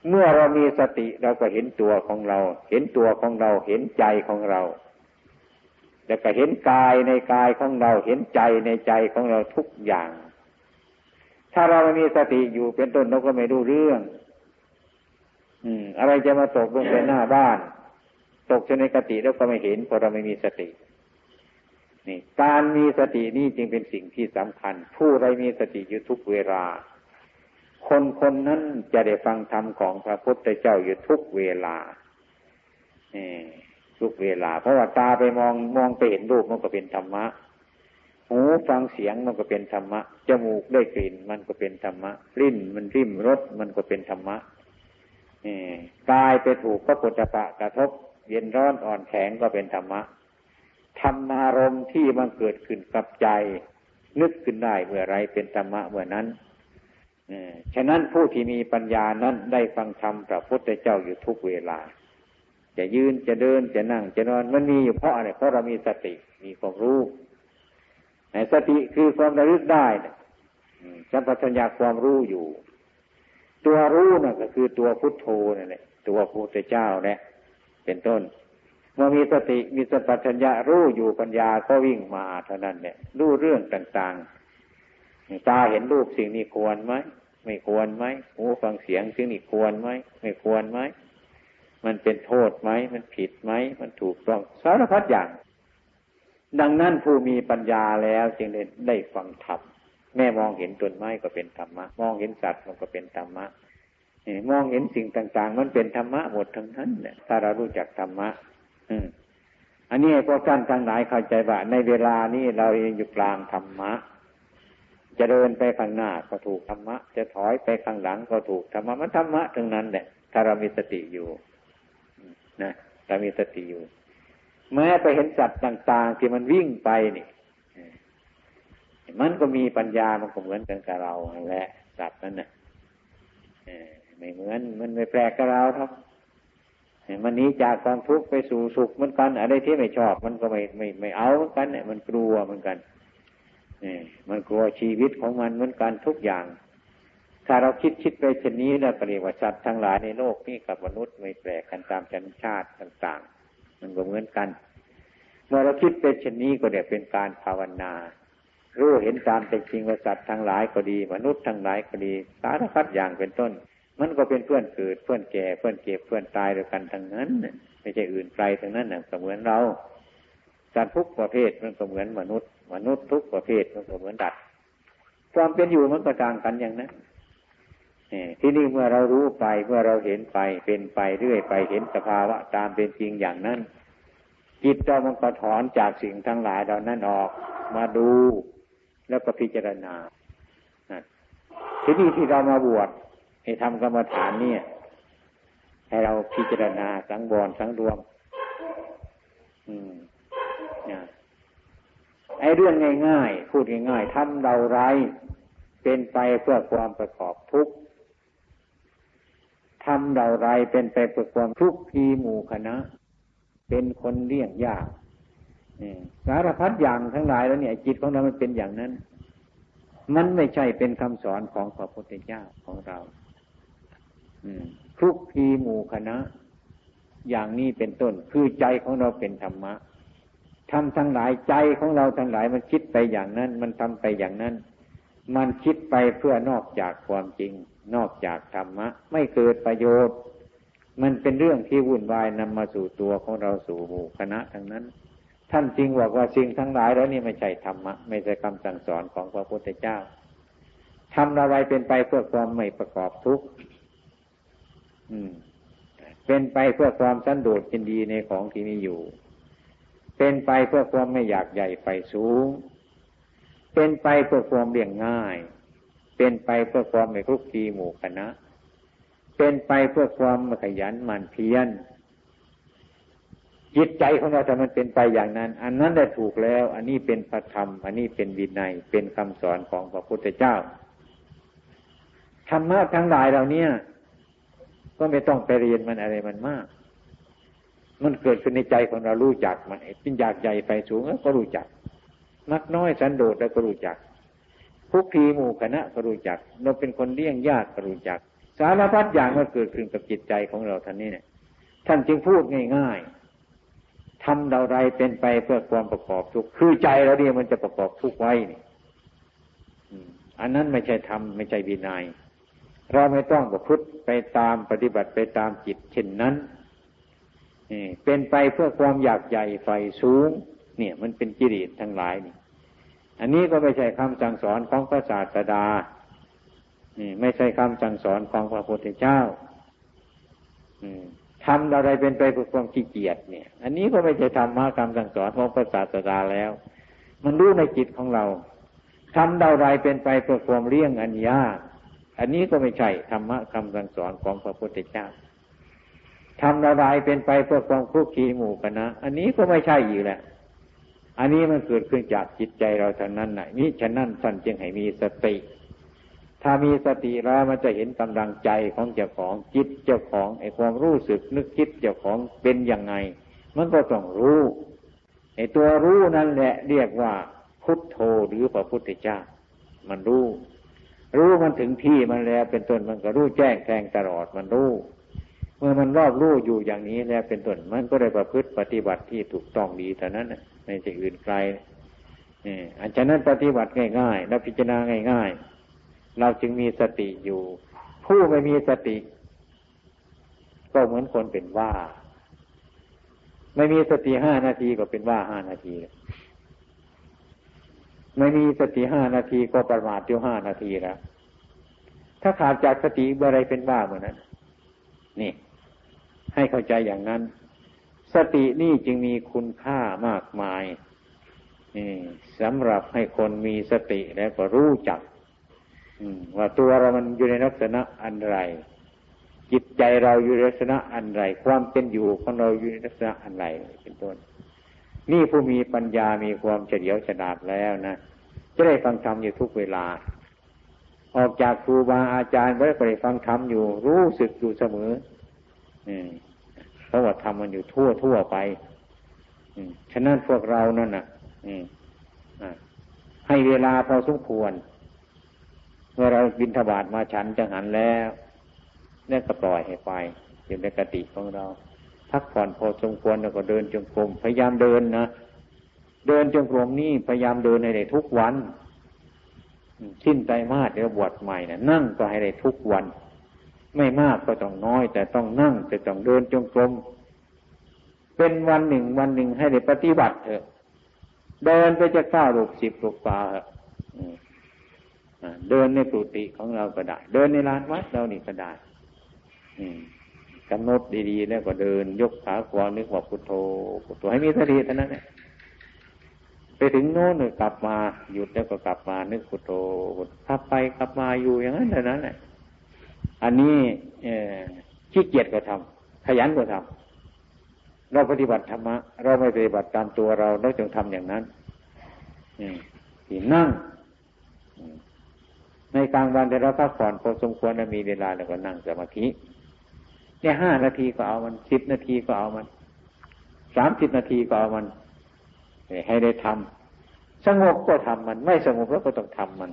เมื่อเรามีสติเราก็เห็นตัวของเรา เห็นตัวของเราเห็นใจของเราแล้วก็เห็นกายในกายของเราเห็นใจในใจของเราทุกอย่าง ถ้าเราไม่มีสติอยู่เป็นต้นเราก็ไม่รู้เรื่อง อืม อะไรจะมาตกลงไปหน้าบ้าน ตกในกติแล้วก็ไม่เห็นเพราะเราไม่มีสติ นี่ การมีสตินี่จึงเป็นสิ่งที่สำคัญ ผู้ใดมีสติอยู่ทุกเวลา คนคนนั้นจะได้ฟังธรรมของพระพุทธเจ้าอยู่ทุกเวลาทุกเวลา เพราะว่าตาไปมองมองไปเห็นรูปมันก็เป็นธรรมะ หูฟังเสียงมันก็เป็นธรรมะ จมูกได้กลิ่นมันก็เป็นธรรมะ ลิ้นมันริมรสมันก็เป็นธรรมะกายไปถูกพระปุถะกระทบ เย็นร้อนอ่อนแข็งก็เป็นธรรมะ ธรรมารมณ์ที่มันเกิดขึ้นกับใจ นึกขึ้นได้เมื่อไรเป็นธรรมะเมื่อนั้นฉะนั้นผู้ที่มีปัญญานั้นได้ฟังธรรมพระพุทธเจ้าอยู่ทุกเวลา จะยืนจะเดินจะนั่งจะนอนมันมีอยู่เพราะอะไรเพราะเรามีสติมีความรู้ สติคือความระลึกได้สัมปชัญญะความรู้อยู่ ตัวรู้น่ะก็คือตัวพุทโธนั่นแหละตัวพุทธเจ้าเนี่ยเป็นต้น เมื่อมีสติมีสัมปชัญญะรู้อยู่ปัญญาก็วิ่งมาเท่านั้นเนี่ยรู้เรื่องต่างๆ ตาเห็นรูปสิ่งนี้ควรไหมไม่ควรไหมหูฟังเสียงสิ่งนี้ควรไหมไม่ควรไหมมันเป็นโทษไหมมันผิดไหมมันถูกต้องสารพัดอย่าง ดังนั้นผู้มีปัญญาแล้วจึงได้ได้ฟังธรรมแม่มองเห็นต้นไม้ก็เป็นธรรมะ มองเห็นสัตว์มันก็เป็นธรรมะมองเห็นสิ่งต่าง ๆ มันเป็นธรรมะหมดทั้งนั้นเนี่ยถ้าเรารู้จักธรรมะอันนี้พวกท่านทั้งหลายเข้าใจว่าในเวลานี้เราเองอยู่กลางธรรมะ จะเดินไปข้างหน้าก็ถูกธรรมะ จะถอยไปข้างหลังก็ถูกธรรมะมันธรรมะทั้งนั้นแหละถ้าเรามีสติอยู่นะถ้ามีสติอยู่ แม้ไปเห็นสัตว์ต่าง ๆ ที่มันวิ่งไปนี่มันก็มีปัญญามันก็เหมือนกันกับเราแหละสัตว์นั้นน่ะไม่เหมือนมันไม่แปลกกับเราครับมันนี้จากความทุกข์ไปสู่สุขเหมือนกันอะไรที่ไม่ชอบ มันก็ไม่ไม่ไม่เอาเหมือนกันเนี่ยมันกลัวเหมือนกันนี่มันกลัวชีวิตของมันเหมือนกันทุกอย่าง ถ้าเราคิดคิดไปเช่นนี้แล้วก็เรียกว่าสัตว์ทั้งหลายในโลกนี้กับมนุษย์ไม่แปลกกันตามชนชาติต่าง ๆ มันก็เหมือนกัน เมื่อเราคิดเป็นเช่นนี้ก็เรียเป็นการภาวนา รู้เห็นตามเป็นจริงว่าสัตว์ทั้งหลายก็ดี มนุษย์ทั้งหลายก็ดี สารพัดอย่างเป็นต้น มันก็เป็นเพื่อนเกิดเพื่อนแก่เพื่อนเก็บเพื่อนตายด้วยกันทั้งนั้นไม่ใช่อื่นไกลทั้งนั้นนะเหมือนเราสัตว์ทุกประเภทมันก็เหมือนมนุษย์ มนุษย์ทุกประเภทมันก็เหมือนดัดความเป็นอยู่มันก็ต่างกันอย่างนั้น ที่นี่เมื่อเรารู้ไปเมื่อเราเห็นไปเป็นไปเรื่อยไปเห็นสภาวะตามเป็นจริงอย่างนั้นจิตเรามันก็ถอนจากสิ่งทั้งหลายเหล่านั้นออกมาดูแล้วก็พิจารณาที่นี่ที่เรามาบวชให้ทำกรรมฐานเนี่ย ให้เราพิจารณาสังวรสังรวม อืมนี่ยไอ้เรื่องง่ายๆพูดง่ายๆทำเราไร เป็นไปเพื่อความประกอบทุกข์ ทำเราไรเป็นไปเพื่อความทุกข์ทีหมู่คณะ เป็นคนเลี่ยงยากสารพัดอย่างทั้งหลายแล้วเนี่ยจิตของเรามันเป็นอย่างนั้น มันไม่ใช่เป็นคำสอนของพระพุทธเจ้าของเราทุกทีหมู่คณะ อย่างนี้เป็นต้น คือใจของเราเป็นธรรมะทำทั้งหลายใจของเราทั้งหลายมันคิดไปอย่างนั้น มันทำไปอย่างนั้น มันคิดไปเพื่อนอกจากความจริง นอกจากธรรมะ ไม่เกิดประโยชน์ มันเป็นเรื่องที่วุ่นวายนำมาสู่ตัวของเราสู่หมู่คณะทั้งนั้น ท่านจริงบอกว่าสิ่งทั้งหลายแล้วนี่ไม่ใช่ธรรมะ ไม่ใช่คำสั่งสอนของพระพุทธเจ้าทำอะไรเป็นไปเพื่อความไม่ประกอบทุกข์เป็นไปเพื่อความสันโดษยินดีในของที่มีอยู่ เป็นไปเพื่อความไม่อยากใหญ่ไฟสูง เป็นไปเพื่อความเลี่ยงง่าย เป็นไปเพื่อความไม่คุกคีหมู่คณะ เป็นไปเพื่อความขยันหมั่นเพียรจิตใจของเราถ้ามันเป็นไปอย่างนั้น อันนั้นได้ถูกแล้ว อันนี้เป็นพระธรรม อันนี้เป็นวินัย เป็นคำสอนของพระพุทธเจ้าธรรมะทั้งหลายเหล่านี้ก็ไม่ต้องไปเรียนมันอะไรมันมาก มันเกิดขึ้นในใจของเรารู้จักมันเป็นอยากใหญ่ไฟสูงก็รู้จักนักน้อยสันโดษแล้วก็รู้จัก คุกคีหมู่คณะก็รู้จัก เราเป็นคนเลี้ยงญาติก็รู้จัก สารพัดอย่างก็เกิดขึ้นกับจิตใจของเราท่านนี้เนี่ย ท่านจึงพูดง่ายๆทำเราไรเป็นไปเพื่อความประกอบทุกคือใจเราเนี่ยมันจะประกอบทุกไว้นี่อันนั้นไม่ใช่ทำไม่ใช่วินยัย เราไม่ต้องประพฤติไปตามปฏิบัติไปตามจิตเช่นนั้นเป็นไปเพื่อความอยากใหญ่ไฟสูง เนี่ย มันเป็นกิเลสทั้งหลายนี่ อันนี้ก็ไม่ใช่คำสั่งสอนของพระศาสดา นี่ไม่ใช่คำสั่งสอนของพระพุทธเจ้าทำอะไรเป็นไปเพื่อความขี้เกียจเนี่ย อันนี้ก็ไม่ใช่ธรรมะคำสั่งสอนของพระศาสดาแล้ว มันรู้ในจิตของเราทำอะไรเป็นไปเพื่อความเลี่ยงอันยากอันนี้ก็ไม่ใช่ธรรมะคำสั่งสอนของพระพุทธเจ้าทำอะไรเป็นไปเพื่อความคุกคีหมู่กันนะอันนี้ก็ไม่ใช่อยู่แหละ อันนี้มันเกิดขึ้นจากจิตใจเราเท่านั้นนะมิฉะนั้นท่านจึงให้มีสติ ถ้ามีสติแล้วมันจะเห็นกำลังใจของเจ้าของจิตเจ้าของไอ้ความรู้สึกนึกคิดเจ้าของเป็นยังไง มันก็ต้องรู้ไอ้ตัวรู้นั่นแหละเรียกว่าพุทโธหรือพระพุทธเจ้า มันรู้ รู้มันถึงที่มันแล้วเป็นต้นมันก็รู้แจ้งแทงตลอดมันรู้เมื่อมันรอบรู้อยู่อย่างนี้แล้วเป็นต้นมันก็ได้ประพฤติปฏิบัติที่ถูกต้องดีเท่านั้น ไม่ใช่อื่นไกลนี่อันฉะนั้นปฏิบัติง่ายๆแล้วพิจารณาง่าย ๆ เราจึงมีสติอยู่ ผู้ไม่มีสติ ก็เหมือนคนเป็นว่า ไม่มีสติห้านาทีก็เป็นว่าห้านาที ไม่มีสติห้านาทีก็ประมาทเดียวห้านาทีแล้วถ้าขาดจากสติอะไรเป็นบ้าเหมือนนั้น นี่ ให้เข้าใจอย่างนั้น สตินี่จึงมีคุณค่ามากมายสำหรับให้คนมีสติแล้วก็รู้จักว่าตัวเรามันอยู่ในลักษณะอันไร จิตใจเราอยู่ในลักษณะอันไร ความเป็นอยู่ของเราอยู่ในลักษณะอันไรเป็นต้น นี่ผู้มีปัญญามีความเฉลียวฉลาดแล้วนะจะได้ฟังธรรมอยู่ทุกเวลา ออกจากครูบาอาจารย์ไว้ไปฟังธรรมอยู่ รู้สึกอยู่เสมอ เพราะว่าธรรมมันอยู่ทั่วทั่วไปฉะนั้นพวกเรานั่นน่ะให้เวลาพอสมควร เมื่อเราบินทบาทมาฉันจังหันแล้วนี่ก็ปล่อยให้ไปอยู่ในกติของเรา พักผ่อนพอสมควรแล้วก็เดินจงกรมพยายามเดินนะเดินจงกรมนี่พยายามเดินในได้ทุกวันสิ้นใจมาสเดี๋ยวบวชใหม่นะนั่งก็ให้ได้ทุกวัน ไม่มากก็ต้องน้อย แต่ต้องนั่งแต่ต้องเดินจงกรมเป็นวันหนึ่งวันหนึ่งให้ได้ปฏิบัติเถอะ เดินไปจะก้าวลูกสิบลูกปลาเดินในปุติของเราก็ได้ เดินในลานวัดเรานี่ก็ได้กำหนดดีๆแล้วก็เดิน ยกขาขวานึกว่าพุทโธพุทโธให้มีสติเท่านั้นไปถึงโน้นกลับมาหยุดแล้วก็กลับมานึกพุทโธถ้าไปกลับมาอยู่อย่างนั้นเท่านั้นแหละ อันนี้ขี้เกียจก็ทำขยันก็ทำเราปฏิบัติธรรมะเราไม่ปฏิบัติตามตัวเราเราจึงทำอย่างนั้นที่นั่ง ในกลางวันแต่เราพักผ่อนพอสมควรมีเวลาแล้วก็นั่งสมาธิเนี่ยห้านาทีก็เอามันสิบนาทีก็เอามันสามสิบนาทีก็เอามันให้ได้ทำสงบก็ทำมัน ไม่สงบแล้วก็ต้องทำมัน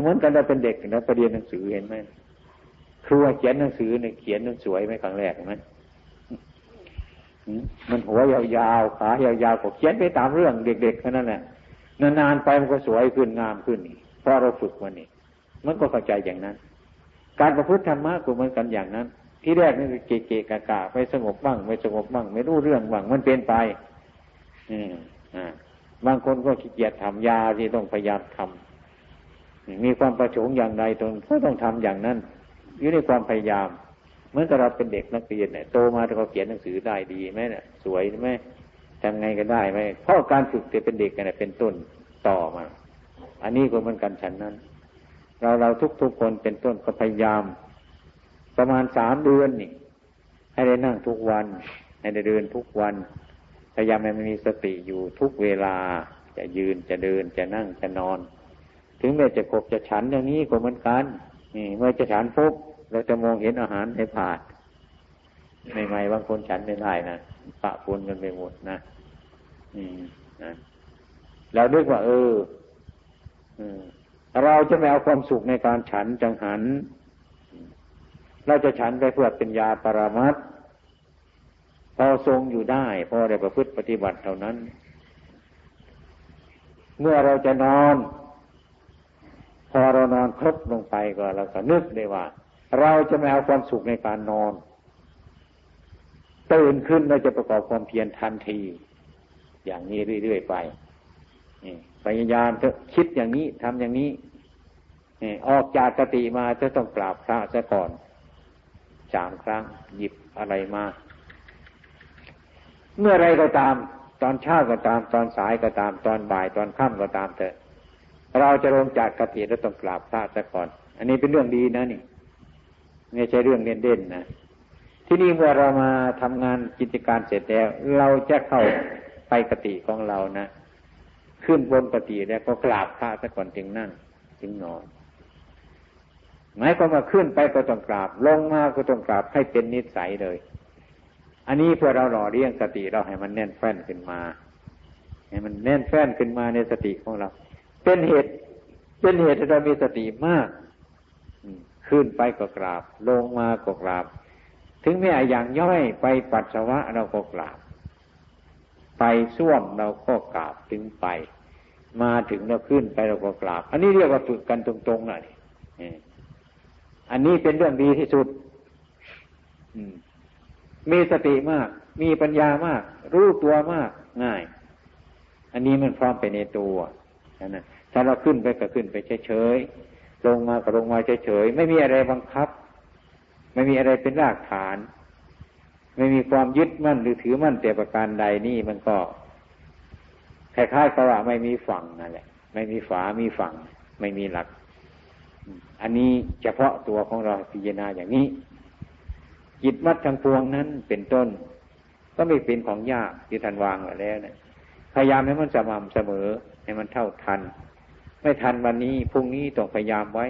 เหมือนกันเราเป็นเด็กนะไปเรียนหนังสือเห็นไหม ครูเขียนหนังสือเนี่ยเขียนมันสวยไหมครั้งแรกเห็นไหมมันหัวยาวๆขายาวๆก็เขียนไปตามเรื่องเด็กๆแค่นั้นแหละนานๆไปมันก็สวยขึ้นงามขึ้นนี่เพราะเราฝึกมันนี่มันก็เข้าใจอย่างนั้น การประพฤติธรรมะก็เหมือนกันอย่างนั้น ที่แรกนี่เกเกะกะกะไม่สงบบ้างไม่สงบบ้าง ไม่รู้เรื่องบ้างมันเป็นไป อืมอ่าบางคนก็ขี้เกียจทำยาที่ต้องพยายามทำมีความประสงค์อย่างใดตรงก็ต้องทำอย่างนั้น อยู่ในความพยายาม เหมือนกับเราเป็นเด็กนักเรียนเนี่ยโตมาแต่เขาเขียนหนังสือได้ดีไหมเนี่ยสวยไหมทำไงก็ได้ไหมเพราะการฝึกแต่เป็นเด็กกันเนี่ยเป็นต้นต่อมา อันนี้ก็เหมือนกันฉันนั้น เราเราทุกๆคนเป็นต้นก็พยายาม ประมาณสามเดือนนี่ ให้ได้นั่งทุกวัน ให้ได้เดินทุกวัน พยายามให้มันมีสติอยู่ทุกเวลาจะยืนจะเดินจะนั่งจะนอน ถึงแม้จะกบจะฉันอย่างนี้ก็เหมือนกันนี่เมื่อจะฉันปุ๊บ เราจะมองเห็นอาหารให้ผ่านใหม่ๆบางคนฉันไม่ได้นะปะปนกันไปหมดนะอืมนะเราเรียกว่า เออเราจะไม่เอาความสุขในการฉันจังหัน เราจะฉันไปเพื่อเป็นยาปรามัดพอทรงอยู่ได้ พอได้ประพฤติปฏิบัติเท่านั้น เมื่อเราจะนอน พอเรานอนครบลงไปก็เราก็นึกได้ว่า เราจะไม่เอาความสุขในการนอนตื่นขึ้นเราจะประกอบความเพียรทันที อย่างนี้เรื่อยๆไปพยายามจะคิดอย่างนี้ทำอย่างนี้ออกจากกติมาจะต้องกราบพระซะก่อนสามครั้งหยิบอะไรมา เมื่อไรก็ตาม ตอนเช้าก็ตาม ตอนสายก็ตาม ตอนบ่ายตอนค่ำก็ตามเถอะ เราจะลงจากกติแล้วต้องกราบพระซะก่อน อันนี้เป็นเรื่องดีนะนี่ ไม่ใช่เรื่องเด่นๆนะที่นี่เมื่อเรามาทำงานกิจการเสร็จแล้ว เราจะเข้าไปกติของเรานะขึ้นบนกติแล้วก็กราบพระซะก่อนถึงนั่งถึงนอนหมายความว่าขึ้นไปก็ต้องกราบ ลงมาก็ต้องกราบให้เป็นนิสัยเลย อันนี้เพื่อเราหล่อเลี้ยงสติเราให้มันแน่นแฟ้นขึ้นมาให้มันแน่นแฟ้นขึ้นมาในสติของเรา เป็นเหตุเป็นเหตุที่เรามีสติมาก ขึ้นไปก็กราบ ลงมาก็กราบ ถึงแม้อย่างย่อยไปปัสสาวะเราก็กราบ ไปส้วมเราก็กราบถึงไป มาถึงเราขึ้นไปเราก็กราบ อันนี้เรียกว่าฝึกกันตรงๆนะนี่อันนี้เป็นเรื่องดีที่สุดมีสติมาก มีปัญญามาก รู้ตัวมากง่าย อันนี้มันพร้อมไปในตัวนะถ้าเราขึ้นไปก็ขึ้นไปเฉย ลงมาก็ลงมาเฉยๆไม่มีอะไรบังคับ ไม่มีอะไรเป็นรากฐาน ไม่มีความยึดมั่นหรือถือมั่นแต่ประการใดนี่มันก็คล้ายๆกับว่าไม่มีฝั่งนั่นแหละ ไม่มีฝามีฝั่ง ไม่มีหลัก อันนี้เฉพาะตัวของเราพิจารณาอย่างนี้จิตวัดทางพวงนั้นเป็นต้น ก็ไม่เป็นของยากที่ท่านวางไว้แล้วนะพยายามให้มันสม่ำเสมอให้มันเท่าทัน ไม่ทันวันนี้พรุ่งนี้ต้องพยายามไว้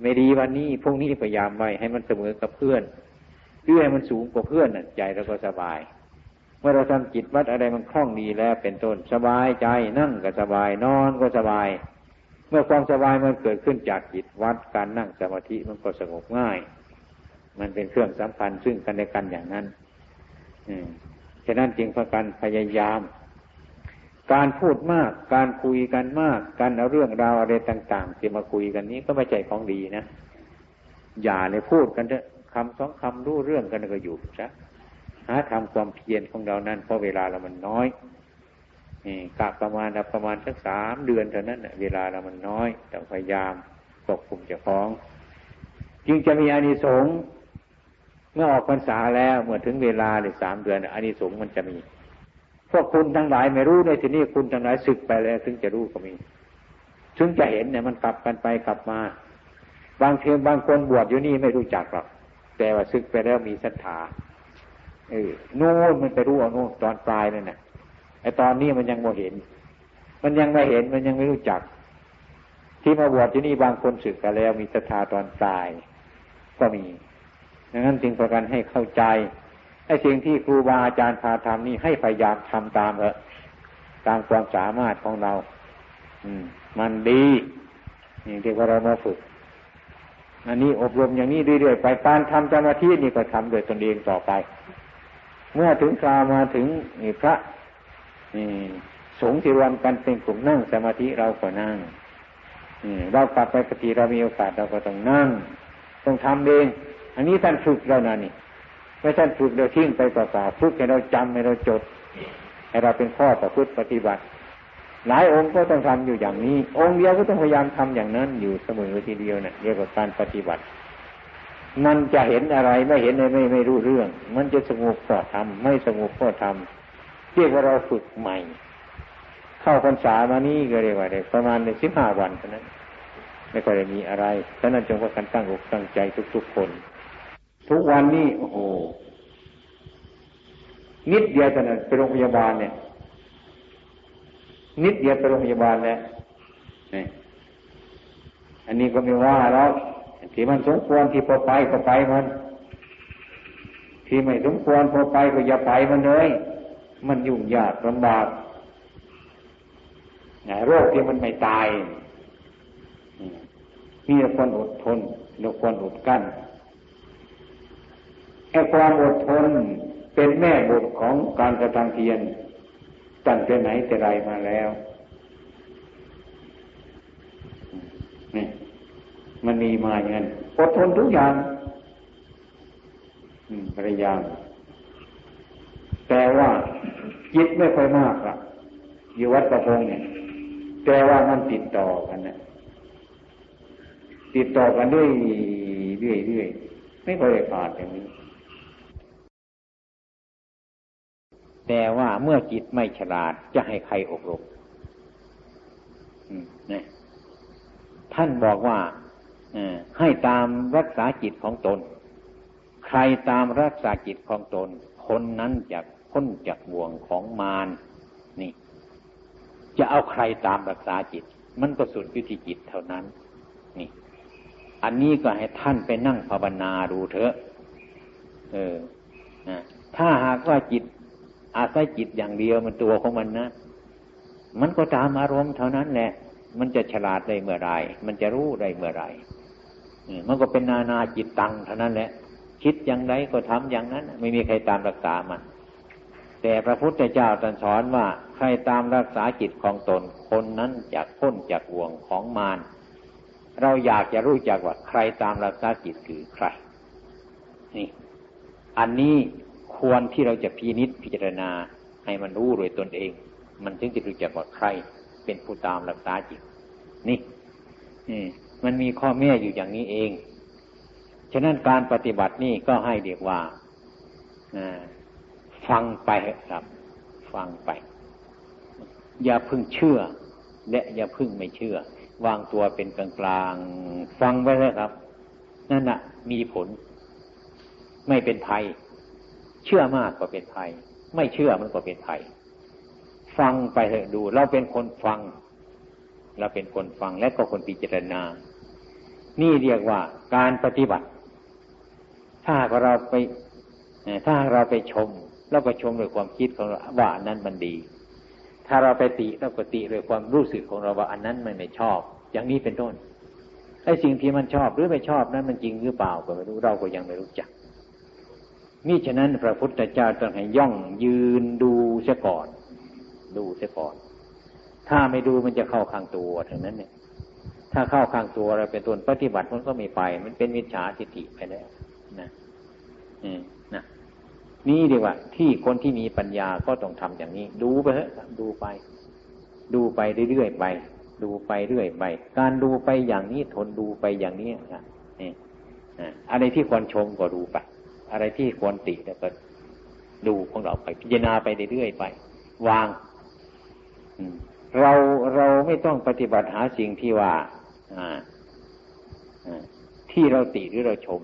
ไม่ดีวันนี้พรุ่งนี้พยายามไว้ ให้มันเสมอกับเพื่อนเพื่อให้มันสูงกว่าเพื่อนน่ะใจเราก็สบาย เมื่อเราทำจิตวัดอะไรมันคล่องดีแล้วเป็นต้นสบายใจนั่งก็สบายนอนก็สบาย เมื่อความสบายมันเกิดขึ้นจากจิตวัดการนั่งสมาธิมันก็สงบง่าย มันเป็นเครื่องสำคัญซึ่งกันและกันอย่างนั้น อืมฉะนั้นจึงพากันพยายาม การพูดมาก การคุยกันมาก การเอาเรื่องราวอะไรต่างๆที่มาคุยกันนี้ก็ไม่ใช่ของดีนะ อย่าเลยพูดกันเถอะคำสองคำรู้เรื่องกันก็อยู่ซะหาทำความเพียรของเรานั้นเพราะเวลาเรามันน้อยนี่กะประมาณประมาณสักสามเดือนเท่านั้นเวลาเรามันน้อยต้องพยายามควบคุมเจ้าของ จึงจะมีอานิสงส์เมื่อออกพรรษาแล้วเมื่อถึงเวลาเลยสามเดือนอานิสงส์มันจะมี พวกคุณทั้งหลายไม่รู้ในที่นี้คุณทั้งหลายศึกไปแล้ว ถึงจะรู้ก็มี ถึงจะเห็นเนี่ยมันกลับกันไปกลับมา บางเทีบางคนบวชอยู่นี่ไม่รู้จักหรอกแต่ว่าศึกไปแล้วมีศรัทธาเออโน่นมันไปรู้เอาโน่นตอนปลายนั่นน่ะไอตอนนี้มันยังไม่เห็น มันยังไม่เห็นมันยังไม่รู้จัก ที่มาบวชที่นี่บางคนศึกไปแล้ว มีศรัทธาตอนปลาย ก็มีดังนั้นจึงประกันให้เข้าใจ อ้สิ่งที่ครูบาอาจารย์พาทำนี่ให้พยายามทำตามเถอะตามความสามารถของเรา อืม มันดีนี่ที่เรามาฝึกอันนี้อบรมอย่างนี้เรื่อยๆไปการทำสมาธินี่ก็ทำโดยตนเองต่อไป เมื่อถึงคราวมาถึงพระนี่สงฆ์ที่รวมกันเป็นกลุ่มนั่งสมาธิเราก็นั่งเรากลับไปปฏิเรามีโอกาสเราก็ต้องนั่ง ต้องทำเอง อันนี้ท่านฝึกเรานะนี่ ไม่ท่านฝึกเราทิ้งไปเปล่าๆฝึกให้เราจำให้เราจด ให้เราเป็นข้อประพฤติปฏิบัติ หลายองค์ก็ต้องทำอยู่อย่างนี้ องค์เดียวก็ต้องพยายามทำอย่างนั้นอยู่เสมอทีเดียวเนะ่ยเรียกว่าการปฏิบัติมันจะเห็นอะไรไม่เห็นไม่ไม่ไม่รู้เรื่อง มันจะสงบก็ทำไม่สงบก็ทำเรียกว่าเราฝึกใหม่ เข้าพรรษามานี่ก็เรียกว่าได้ประมาณในสิบห้าวันเท่านั้นไม่ค่อยได้มีอะไรฉะนั้นจงว่ากันตั้งอกตั้งใจทุกๆคน ทุกวันนี้โอ้โหนิดเดียวเท่นั้นไปโรงพยาบาลเนี่ย นิดเดียวไปโรงพยาบาลแล้วนี่อันนี้ก็ไม่ว่าแล้วที่มันสมควรที่พอไปก็ไปมัน ที่ไม่สมควรพอไปก็อย่าไปมันเลย มันยุ่งยากลำบากโรคที่มันไม่ตายมีคนอดทนเราควรอดกั้น ไอ้ความอดทนเป็นแม่บทของการกระทำเพียรตั้งแต่ไหนแต่ไรมาแล้วนี่มันมีมาอย่างนั้นอดทนทุกอย่างพยายามแต่ว่าจิตไม่ค่อยมากละอยู่วัดประพงเนี่ย แต่ว่ามันติดต่อกันนะติดต่อกันด้วยเรื่อยเรื่อยไม่ค่อยขาดอย่างนี้ แต่ว่าเมื่อจิตไม่ฉลาดจะให้ใครอบรมท่านบอกว่าให้ตามรักษาจิตของตน ใครตามรักษาจิตของตน คนนั้นจะพ้นจากบ่วงของมารนี่ จะเอาใครตามรักษาจิต มันก็สุดยุติจิตเท่านั้น นี่ อันนี้ก็ให้ท่านไปนั่งภาวนาดูเถอะ เออถ้าหากว่าจิต อาศัยจิตอย่างเดียวมันตัวของมันนะมันก็ตามอารมณ์เท่านั้นแหละ มันจะฉลาดได้เมื่อไรมันจะรู้ได้เมื่อไรมันก็เป็นนานาจิตตังเท่านั้นแหละ คิดอย่างไรก็ทำอย่างนั้น ไม่มีใครตามรักษามัน แต่พระพุทธเจ้าตรัสสอนว่าใครตามรักษาจิตของตน คนนั้นจะพ้นจากห่วงของมารเราอยากจะรู้จักว่าใครตามรักษาจิตคือใคร นี่ อันนี้ ควรที่เราจะพินิษพิจารณาให้มันรู้โดยตนเอง มันถึงจะรู้จักว่าใคร เป็นผู้ตามรักษาจิตนี่นี่มันมีข้อแม่อยู่อย่างนี้เอง ฉะนั้นการปฏิบัตินี่ก็ให้เรียกว่าฟังไปครับ ฟังไป อย่าพึ่งเชื่อ และอย่าพึ่งไม่เชื่อ วางตัวเป็นกลางกลางฟังไว้เลยครับ นั่นนะมีผล ไม่เป็นภัย เชื่อมากก็เป็นภัย ไม่เชื่อมันก็เป็นภัย ฟังไปเถอะดู เราเป็นคนฟัง เราเป็นคนฟังและก็คนพิจารณา นี่เรียกว่าการปฏิบัติ ถ้าเราไปถ้าเราไปชมเราก็ชมด้วยความคิดของเราว่าอันนั้นมันดี ถ้าเราไปติเราก็ติด้วยความรู้สึกของเราว่าอันนั้นมันไม่ชอบ อย่างนี้เป็นต้นไอ้สิ่งที่มันชอบหรือไม่ชอบนั้นมันจริงหรือเปล่าก็ไม่รู้เราก็ยังไม่รู้จัก นี่ฉะนั้นพระพุทธเจ้าต้องให้ย่องยืนดูเสียก่อน ดูเสียก่อน ถ้าไม่ดูมันจะเข้าข้างตัวถึงนั้นเนี่ย ถ้าเข้าข้างตัวเราเป็นต้นปฏิบัติมันก็ไม่ไป มันเป็นมิจฉาทิฏฐิไปแล้วนะนี่นะนี่ดีว่า ที่คนที่มีปัญญาก็ต้องทำอย่างนี้ ดูไปเถอะดูไป ดูไปเรื่อยๆไป ดูไปเรื่อยไป การดูไปอย่างนี้ทนดูไปอย่างนี้นะนี่อะไรที่ควรชมก็ดูไป อะไรที่ควรติก็ดูของเราไป พิจารณาไปเรื่อยๆไป วางเราเราไม่ต้องปฏิบัติหาสิ่งที่ว่าที่เราติหรือเราชม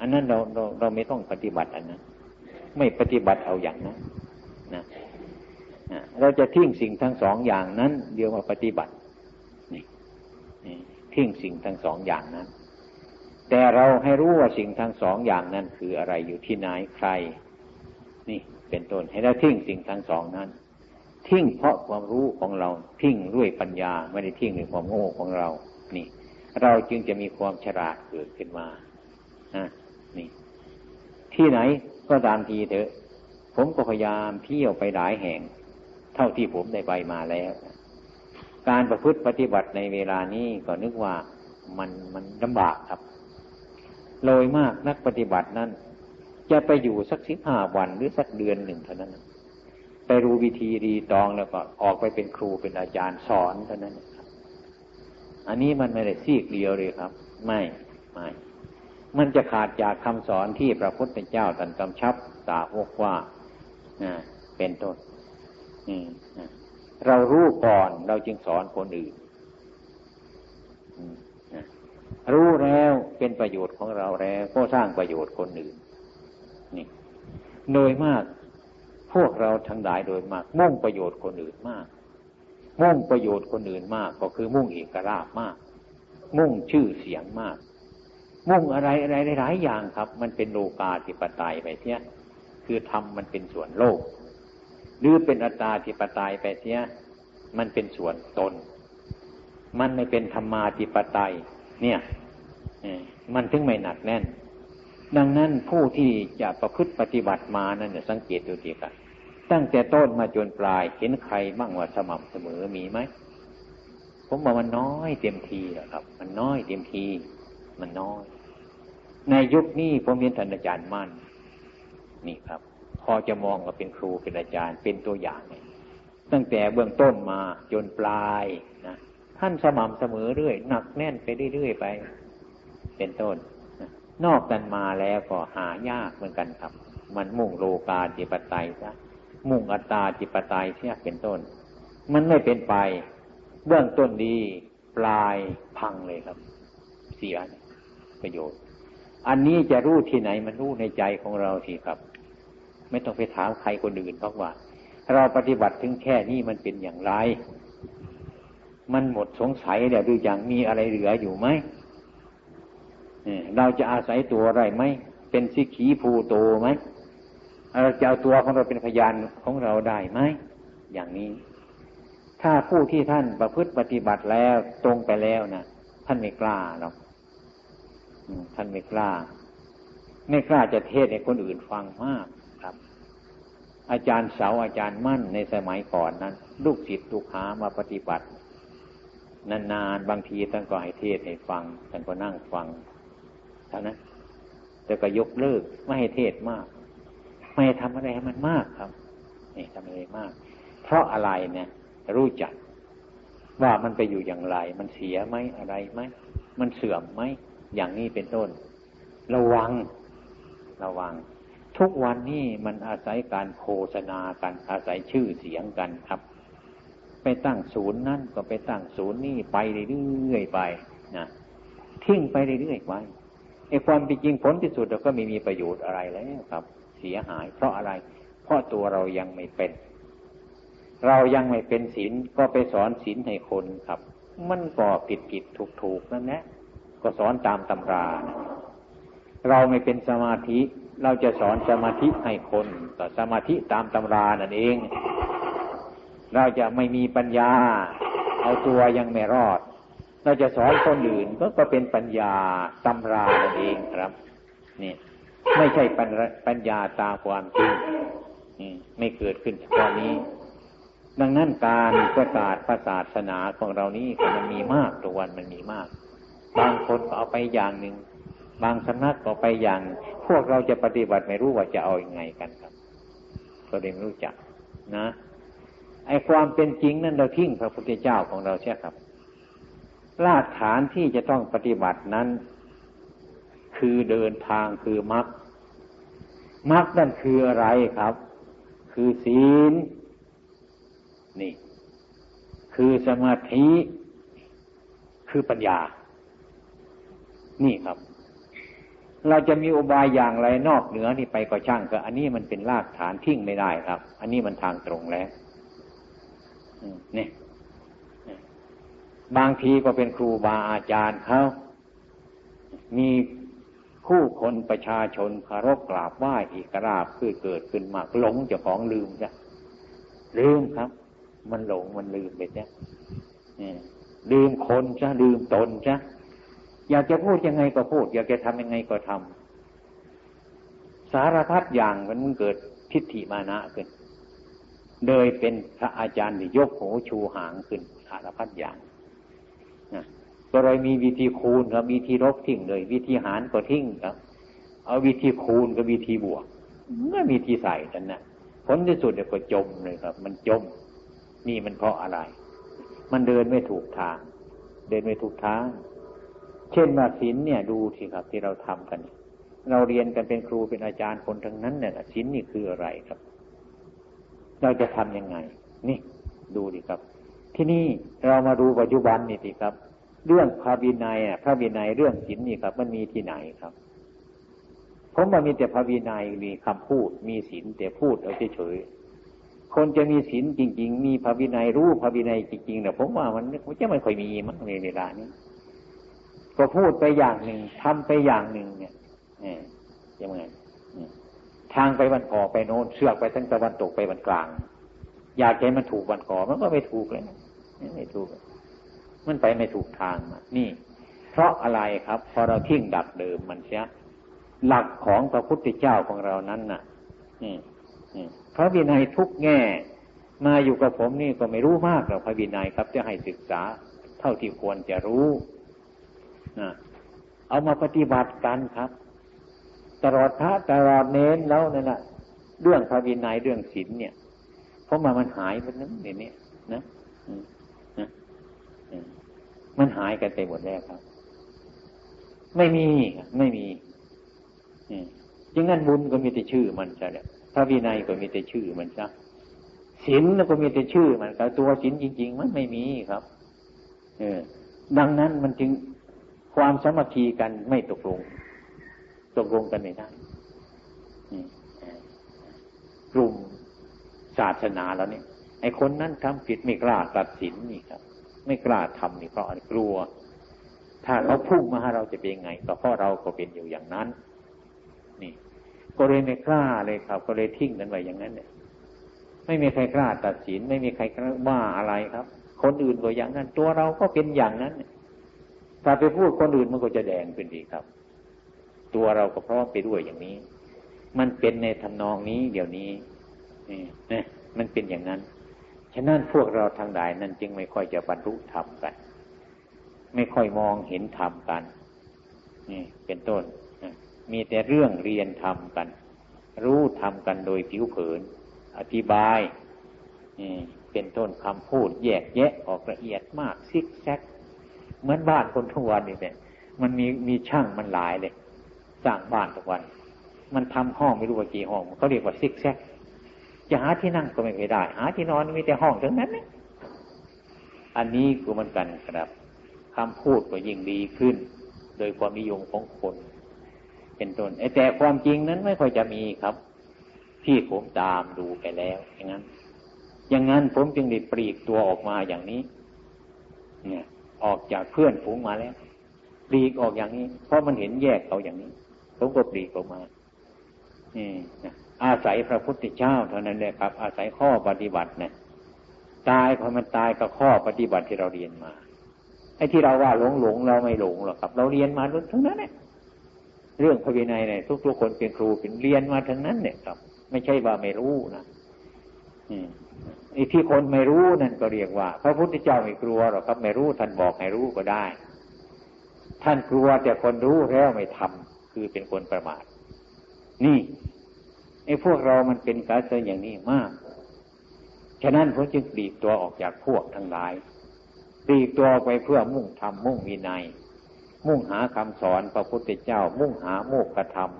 อันนั้นเราเราเราไม่ต้องปฏิบัติอันนั้นไม่ปฏิบัติเอาอย่างนั้นนะเราจะทิ้งสิ่งทั้งสองอย่างนั้น เดียวมาปฏิบัตินี่ทิ้งสิ่งทั้งสองอย่างนั้น แต่เราให้รู้ว่าสิ่งทั้งสองอย่างนั้นคืออะไรอยู่ที่ไหนใคร นี่เป็นต้นให้เราทิ้งสิ่งทั้งสองนั้น ทิ้งเพราะความรู้ของเราทิ้งด้วยปัญญาไม่ได้ทิ้งด้วยความโง่ของเรา นี่ เราจึงจะมีความฉลาดเกิดขึ้นมาฮะนี่ ที่ไหนก็ตามทีเถอะ ผมก็พยายามเที่ยวไปหลายแห่ง เท่าที่ผมได้ไปมาแล้ว การประพฤติปฏิบัติในเวลานี้ก็นึกว่ามันมันลำบากครับ โดยมากนักปฏิบัตินั้น จะไปอยู่สักสิบห้าวันหรือสักเดือนหนึ่งเท่านั้นไปรู้วิธีดีตองแล้วก็ออกไปเป็นครูเป็นอาจารย์สอนเท่านั้นอันนี้มันไม่ได้ซีกเดียวเลยครับ ไม่ไม่มันจะขาดจากคำสอนที่พระพุทธเจ้าตรัสกำชับสาวกว่าเป็นต้นเรารู้ก่อนเราจึงสอนคนอื่น รู้แล้วเป็นประโยชน์ของเราแล้ว ก็สร้างประโยชน์คนอื่น นี่ โดยมาก พวกเราทั้งหลายโดยมาก มุ่งประโยชน์คนอื่นมาก มุ่งประโยชน์คนอื่นมาก ก็คือมุ่งเอกราชมาก มุ่งชื่อเสียงมาก มุ่งอะไรอะไรหลายอย่างครับ มันเป็นโลกาธิปไตยไปเสียคือทำมันเป็นส่วนโลก หรือเป็นอัตตาธิปไตยไปเสียมันเป็นส่วนตน มันไม่เป็นธรรมาธิปไตย เนี่ยมันถึงไม่หนักแน่น ดังนั้นผู้ที่จะประพฤติปฏิบัติมานั่นเนี่ยสังเกตดูดีกันตั้งแต่ต้นมาจนปลายเห็นใครบ้างว่าสม่ำเสมอมีไหมผมบอกมันน้อยเต็มทีแหละครับ มันน้อยเต็มที มันน้อย ในยุคนี้ผมเห็นท่านอาจารย์มั่น นี่ครับ พอจะมองว่าเป็นครูเป็นอาจารย์เป็นตัวอย่างตั้งแต่เบื้องต้นมาจนปลาย ท่านสม่ำเสมอเรื่อยหนักแน่นไปเรื่อยๆไป เป็นต้นนอกกันมาแล้วก็หายากเหมือนกันครับ มันมุ่งโลกาจิปไตยซะมุ่งอัตตาจิปไตยเสียเป็นต้น มันไม่เป็นไป เบื้องต้นดีปลายพังเลยครับ เสียประโยชน์ อันนี้จะรู้ที่ไหนมันรู้ในใจของเราทีครับ ไม่ต้องไปถามใครคนอื่นเพราะว่า เราปฏิบัติถึงแค่นี้มันเป็นอย่างไร มันหมดสงสัยแล้วดูอย่างมีอะไรเหลืออยู่ไหมเราจะอาศัยตัวอะไรไหมเป็นสิขีภูโตไหมเราจะเอาตัวของเราเป็นพยานของเราได้ไหมอย่างนี้ ถ้าผู้ที่ท่านประพฤติปฏิบัติแล้วตรงไปแล้วนะท่านไม่กล้าหรอกท่านไม่กล้า ไม่กล้าจะเทศให้คนอื่นฟังมากครับ อาจารย์เสาอาจารย์มั่นในสมัยก่อนนั้น ลูกศิษย์ลูกหามาปฏิบัติ นานๆ บางทีท่านก็ให้เทศให้ฟังท่านก็นั่งฟังเท่านั้นแต่ก็ยกเลิกไม่ให้เทศมาก ไม่ทำอะไรให้มันมากครับนี่ทำอะไรมาก เพราะอะไรเนี่ย รู้จักว่ามันไปอยู่อย่างไร มันเสียไหมอะไรไหมมันเสื่อมไหมอย่างนี้เป็นต้น ระวัง ระวัง ทุกวันนี้มันอาศัยการโฆษณากันอาศัยชื่อเสียงกันครับ ไปตั้งศูนย์นั่นก็ไปตั้งศูนย์นี่ไปเรื่อยๆไปนะทิ้งไปเรื่อยๆไปไอ้ความเป็นจริงผลที่สุดเราก็ไม่มีประโยชน์อะไรแล้วครับ เสียหาย เพราะอะไร เพราะตัวเรายังไม่เป็น เรายังไม่เป็นศีลก็ไปสอนศีลให้คนครับ มันก็ผิดผิดถูกถูกนั่นแหละก็สอนตามตำรา เราไม่เป็นสมาธิ เราจะสอนสมาธิให้คนก็สมาธิตามตำรานั่นเอง เราจะไม่มีปัญญา เอาตัวยังไม่รอด เราจะสอนคนอื่นก็ก็เป็นปัญญาตำราเองครับ นี่ ไม่ใช่ปัญญาตาความจริงไม่เกิดขึ้นตอนนี้ ดังนั้นการประกาศศาสนาของเรานี้มันมีมากตัววันมันมีมาก บางคนก็เอาไปอย่างหนึ่งบางสำนักก็ไปอย่าง พวกเราจะปฏิบัติไม่รู้ว่าจะเอาอยัางไงกันครับ ก็เลยไม่รู้จักนะ ไอความเป็นจริงนั้นเราทิ้งพระพุทธเจ้าของเราใช่ครับรากฐานที่จะต้องปฏิบัตินั้น คือเดินทางคือมรรคมรรคนั่นคืออะไรครับ คือศีลนี่ คือสมาธิคือปัญญา นี่ครับ เราจะมีอุบายอย่างไรนอกเหนือนี่ไปก็ช่างก็อันนี้มันเป็นรากฐานทิ้งไม่ได้ครับ อันนี้มันทางตรงแล้ว นี่บางทีก็เป็นครูบาอาจารย์เขามีผู้คนประชาชนคารพกราบไหว้อีกราบคือเกิดขึ้นมากหลงเจ้าของลืมจ้ะลืมครับ มันหลงมันลืมไปจ้ะลืมคนจ้ะลืมตนจ้ะอยากจะพูดยังไงก็พูด อยากจะทำยังไงก็ทำสารพัดอย่างมันมันเกิดทิฏฐิมานะขึ้น เลยเป็นพระอาจารย์ที่ยกหูชูหางขึ้นสารพัดอย่างก็เลยมีวิธีคูณครับวิธีลบทิ้งเลย วิธีหารก็ทิ้งครับเอาวิธีคูณกับวิธีบวกไม่มีที่ใส่กันนะผลที่สุดเนี่ยก็จมเลยครับ มันจม นี่มันเพราะอะไร มันเดินไม่ถูกทาง เดินไม่ถูกทาง เช่นมาศีลเนี่ยดูทีครับ ที่เราทำกัน เราเรียนกันเป็นครูเป็นอาจารย์คนทั้งนั้นเนี่ยศีลนี่คืออะไรครับ เราจะทํำยังไง นี่ดูดิครับ ที่นี่เรามาดูปัจจุบันนี่สิครับ เรื่องพระวินัยพระวินัยเรื่องศีลนี่ครับ มันมีที่ไหนครับ ผมว่ามีแต่พระวินัยมีคำพูด มีศีลแต่พูดเอาเฉยๆคนจะมีศีลจริง ๆ มีพระวินัยรู้พระวินัยจริงๆเนี่ยผมว่ามันมันจะไม่ค่อยมีมั้งในเวลานี้ก็พูดไปอย่างหนึ่งทำไปอย่างหนึ่งเนี่ยยังไง ทางไปวันก่อไปโน้นเสือกไปทั้งตะวันตกไปวันกลาง อยากให้มันถูกวันก่อมันก็ไม่ถูกเลยไม่ถูก มันไปไม่ถูกทางนี่ เพราะอะไรครับ พอเราทิ้งดักเดิมมันเสียหลักของพระพุทธเจ้าของเรานั้นน่ะพระวินัยทุกแง่ มาอยู่กับผมนี่ก็ไม่รู้มากหรอกพระวินัยครับจะให้ศึกษา เท่าที่ควรจะรู้นะเอามาปฏิบัติกันครับ ตลอดพระตลอดเน้นแล้วนั่นแหละเรื่องพระวินัยเรื่องศีลเนี่ย เพราะมามันหายไปนั้นเดี๋ยวนี้นะนะมันหายกันไปหมดแล้วครับ ไม่มีไม่มียังงั้นบุญก็มีแต่ชื่อมันใช่ไหมพระวินัยก็มีแต่ชื่อมันซะศีลก็มีแต่ชื่อมันแต่ตัวศีลจริง ๆ มันไม่มีครับ เออ ดังนั้นมันจึงความสมัคคีกันไม่ตกลง ตกลงกันไม่ได้กลุ่มศาสนาแล้วเนี่ยไอ้คนนั้นทำผิดไม่กล้าตัดสินนี่ครับ ไม่กล้าทำนี่เพราะกลัว ถ้าเขาพุ่งมาหาเราจะเป็นยังไงก็เพราะเราก็เป็นอยู่อย่างนั้น นี่ ก็เลยไม่กล้าเลยครับ ก็เลยทิ้งกันไว้อย่างนั้นเนี่ยไม่มีใครกล้าตัดสิน ไม่มีใครกล้าว่าอะไรครับ คนอื่นก็อย่างนั้น ตัวเราก็เป็นอย่างนั้น ถ้าไปพูดคนอื่นมันก็จะแดงขึ้นดีครับ ตัวเราก็พร้อมไปด้วยอย่างนี้ มันเป็นในทำนองนี้ เดี๋ยวนี้นี่นะมันเป็นอย่างนั้น ฉะนั้นพวกเราทางใดนั้นจึงไม่ค่อยจะบรรลุธรรมกัน ไม่ค่อยมองเห็นธรรมกันนี่เป็นต้นมีแต่เรื่องเรียนธรรมกัน รู้ธรรมกันโดยผิวเผิน อธิบายนี่เป็นต้นคำพูดแยกแยะออกละเอียดมากซิกแซกเหมือนบ้านคนทุกวันนี่เนี่ยมันมีมีช่างมันหลายเลย สร้างบ้านทุกวัน มันทำห้องไม่รู้ว่ากี่ห้องเขาเรียกว่าซิกแซกจะหาที่นั่งก็ไม่ได้ หาที่นอนมีแต่ห้องทั้งนั้นนอันนี้ก็มันกันครับคำพูดก็ยิ่งดีขึ้น โดยความนิยมของคน เป็นต้นแต่ความจริงนั้นไม่ค่อยจะมีครับ ที่ผมตามดูไปแล้ว อย่างนั้น อย่างนั้นผมจึงได้ปลีกตัวออกมาอย่างนี้ เนี่ย ออกจากเพื่อนฝูงมาแล้วปลีกออกอย่างนี้ เพราะมันเห็นแยกเขาอย่างนี้ ผมก็ปลีกออกมานี่อาศัยพระพุทธเจ้าเท่านั้นเลยครับ อาศัยข้อปฏิบัตินี่ยตายพอมันตายกับข้อปฏิบัติที่เราเรียนมาไอ้ที่เราว่าหลงหลงเราไม่หลงหรอกครับ เราเรียนมาทั้งนั้นเนี่ยเรื่องพระวินัยเนี่ยทุกๆคนเป็นครูเป็นเรียนมาทั้งนั้นเนี่ยครับ ไม่ใช่ว่าไม่รู้นะอืมไอ้ที่คนไม่รู้นั่นก็เรียกว่า พระพุทธเจ้าไม่กลัวหรอกครับ ไม่รู้ท่านบอกให้รู้ก็ได้ ท่านกลัวแต่คนรู้แล้วไม่ทำ คือเป็นคนประมาท นี่ไอ้พวกเรามันเป็นกาเซอย่างนี้มาก ฉะนั้นผมจึงปลีกตัวออกจากพวกทั้งหลายปลีกตัวไปเพื่อมุ่งทำมุ่งวินัย มุ่งหาคำสอนพระพุทธเจ้า มุ่งหาโมกขธรรม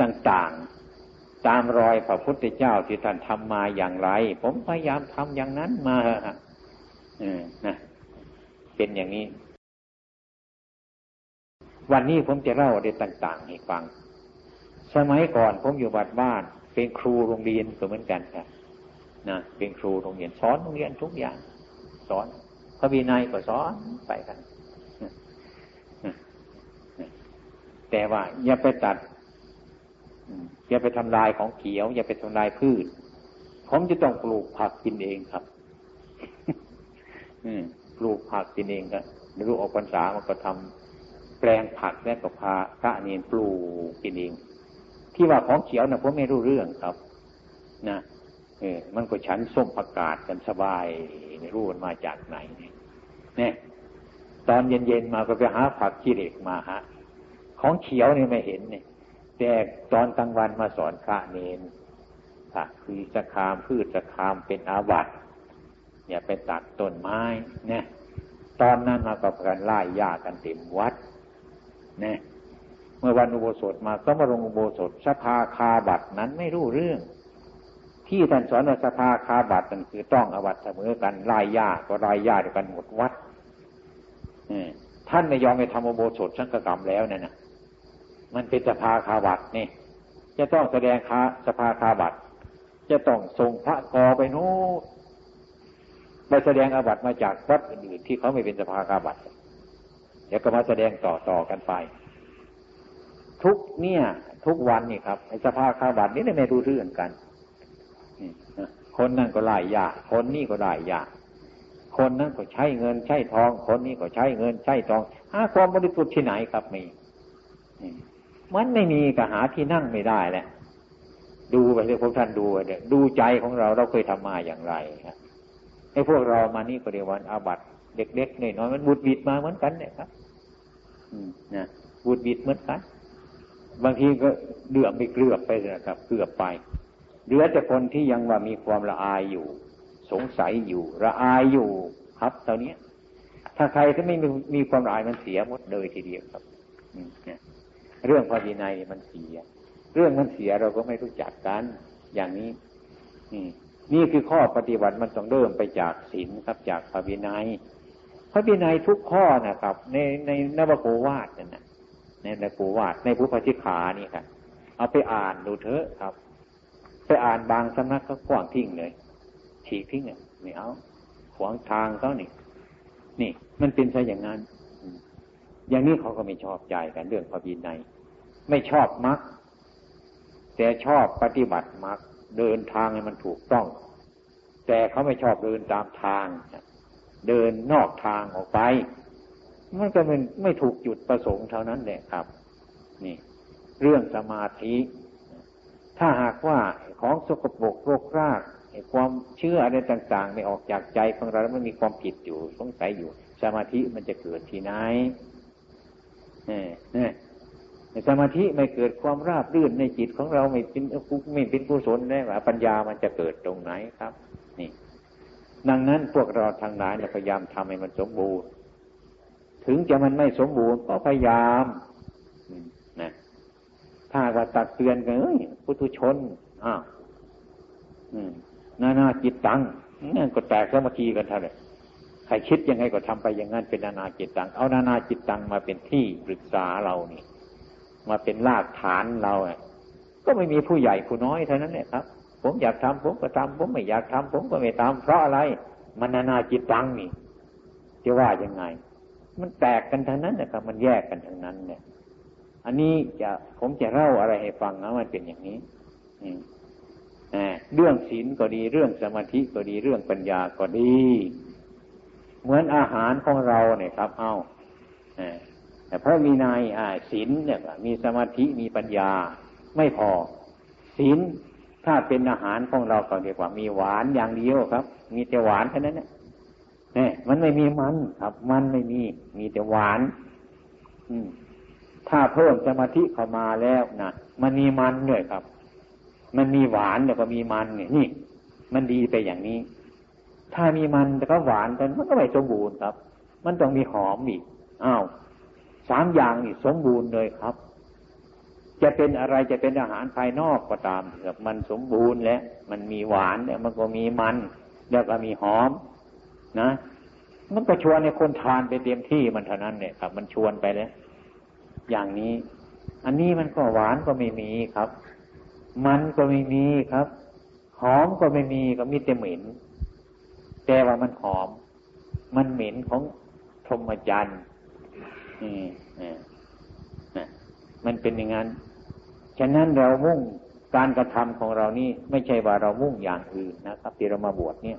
ต่างๆ ตามรอยพระพุทธเจ้าที่ท่านทำมาอย่างไร ผมพยายามทำอย่างนั้นมาเออนะเป็นอย่างนี้ วันนี้ผมจะเล่าเรื่องต่าง ๆ ให้ฟัง สมัยก่อนผมอยู่บัดบ้าน เป็นครูโรงเรียนก็เหมือนกันครับนะเป็นครูโรงเรียนสอนโรงเรียนทุกอย่าง สอนพระวินัยก็สอนไปกันแต่ว่า อย่าไปตัด อย่าไปทำลายของเขียว อย่าไปทำลายพืช ผมจะต้องปลูกผักกินเองครับปลูกผักกินเองครับไม่รู้ออกพรรษามันก็ทำ แปลงผักแล้วก็พาพระเนนปลูกกินเอง ที่ว่าของเขียวนะผมไม่รู้เรื่องครับ นะเออมันก็ฉันส้มผักกาดกันสบายไม่รู้มันมาจากไหนเนี่ยตอนเย็นๆมาก็ไปหาผักขี้เหล็กมาฮะของเขียวนี่ไม่เห็นเนี่ยแต่ตอนกลางวันมาสอนพระเนนค่ะคือสะคามพืชสะคามเป็นอาบัติอย่าไปตัดต้นไม้เนี่ยตอนนั้นมากับกันไล่ยากันเต็มวัด นี่ยเมื่อวันอุโบสถมาก็มาลงอุโบสถสภาคาบัตนั้นไม่รู้เรื่อง ที่ท่านสอนว่าสภาคาบัตนั่นคือต้องอวัตเสมอกันล่ยาก็ล่ยาด้วยกันหมดวัดท่านไม่ยอมไปทำอุโบสถสังกกรรมแล้วเนี่ยนะมันเป็นสภาคาบัตนี่จะต้องแสดงคาสภาคาบัตจะต้องส่งพระกอไปโน้ไปแสดงอาบัตมาจากวัดอื่นที่เขาไม่เป็นสภาคาบัต ดี๋ยวก็มาแสดงต่อต่อกันไป ทุกเนี่ย ทุกวันนี่ครับไอ้สภาพข้าวบัตรนี่ไม่รู้เรื่องกันคนนั่นก็หลายยากคนนี่ก็หลายยากคนนั้นก็ใช้เงินใช้ทอง คนนี้ก็ใช้เงินใช้ทองหาความบริสุทธิ์ที่ไหนครับมีมันไม่มีก็หาที่นั่งไม่ได้แหละดูไปเลยพวกท่านดูเดี๋ยดูใจของเราเราเคยทำมาอย่างไรครับไอ้พวกเรามานี่ก็เดียววันอาบัตเด็กๆน้อยๆมันบุดบิดมาเหมือนกันเนี่ยครับ นะบุดบิดเมือนกันบางทีก็เดือดไปเกลือบไปนะครับเกลือบไปเหลือแต่คนที่ยังว่ามีความละอายอยู่ สงสัยอยู่ ละอายอยู่ครับตอนนี้ถ้าใครที่ไม่มีมีความละอายมันเสียหมดเลยทีเดียวครับเรื่องพระวินัยมันเสีย เรื่องมันเสียเราก็ไม่รู้จักกัน อย่างนี้นี่คือข้อปฏิบัติมันต้องเริ่มไปจากศีลครับ จากพระวินัย พระวินัยทุกข้อนะครับ ในในนวโกวาดนั่นนะในนวโกวาดในพุทธชิขานี่ครับเอาไปอ่านดูเถอะครับ ไปอ่านบางสำนักก็กว้างทิ้งเลยฉีกทิ้งเนี่ยไม่เอาขวางทางเขานี่นี่ มันเป็นซะอย่างนั้น อย่างนี้เขาก็ไม่ชอบใจกันเรื่องพระวินัยไม่ชอบมักแต่ชอบปฏิบัติมักเดินทางให้มันถูกต้อง แต่เขาไม่ชอบเดินตามทาง เดินนอกทางออกไป มันก็เป็นไม่ถูกจุดประสงค์เท่านั้นแหละครับ นี่ เรื่องสมาธิ ถ้าหากว่าของสกปรกโรครากความเชื่ออะไรต่างๆไม่ออกจากใจของเราแล้วมันมีความผิดอยู่สงสัยอยู่ สมาธิมันจะเกิดที่ไหนเนี่ยเนี่สมาธิไม่เกิดความราบรื่นในจิตของเราไม่เป็นไม่เป็นกุศลได้ว่าปัญญามันจะเกิดตรงไหนครับ ดังนั้นพวกเราทางหลายพยายามทำให้มันสมบูรณ์ ถึงจะมันไม่สมบูรณ์ก็พยายามนะถ้าว่าตักเตือนกันเอ้ยพุทุชนอ้าวนานาจิตตังนั่นก็แตกสมาธิกันท่านเลยใครคิดยังไงก็ทำไปอย่างนั้นเป็นนานาจิตตัง เอานานาจิตตังมาเป็นที่ปรึกษาเรานี่ มาเป็นรากฐานเราอะก็ไม่มีผู้ใหญ่ผู้น้อยเท่านั้นแหละครับ ผมอยากทำผมก็ทำผมไม่อยากทำผมก็ไม่ทำเพราะอะไร มันนานาจิตตังนี่จะว่ายังไง มันแตกกันทั้งนั้นนะครับ มันแยกกันทั้งนั้นเนี่ย อันนี้จะผมจะเล่าอะไรให้ฟังนะมันเป็นอย่างนี้เรื่องศีลก็ดีเรื่องสมาธิก็ดีเรื่องปัญญาก็ดี เหมือนอาหารของเราเนี่ยครับ เอาแต่พระมีนายศีลเนี่ยมีสมาธิมีปัญญาไม่พอศีล ถ้าเป็นอาหารของเราก็เรียกว่ามีหวานอย่างเดียวครับ มีแต่หวานแค่นั้นเนี่ยมันไม่มีมันครับ มันไม่มี มีแต่หวาน อืม ถ้าเพิ่มสมาธิเข้ามาแล้วนะมันมีมันด้วยครับ มันมีหวานแล้วก็มีมันเนี่ยนี่ มันดีไปอย่างนี้ ถ้ามีมันแต่ก็หวานกันมันก็ไม่สมบูรณ์ครับ มันต้องมีหอมอีกอ้าวสามอย่างนี่สมบูรณ์เลยครับ จะเป็นอะไรจะเป็นอาหารภายนอกก็ตามแบบมันสมบูรณ์แล้วมันมีหวานเนี่ยมันก็มีมัน แล้วก็มีหอม นะ มันก็ชวนในคนทานไปเต็มที่มันเท่านั้นเนี่ยครับ มันชวนไปแล้วอย่างนี้ อันนี้มันก็หวานก็ไม่มีครับ มันก็ไม่มีครับ หอมก็ไม่มีก็มีแต่เหม็นแต่ว่ามันหอม มันเหม็นของพรหมจรรย์นี่ มันเป็นอย่างนั้น ฉะนั้นเรามุ่งการกระทำของเรานี่ไม่ใช่ว่าเรามุ่งอย่างอื่นนะครับที่เรามาบวชเนี่ย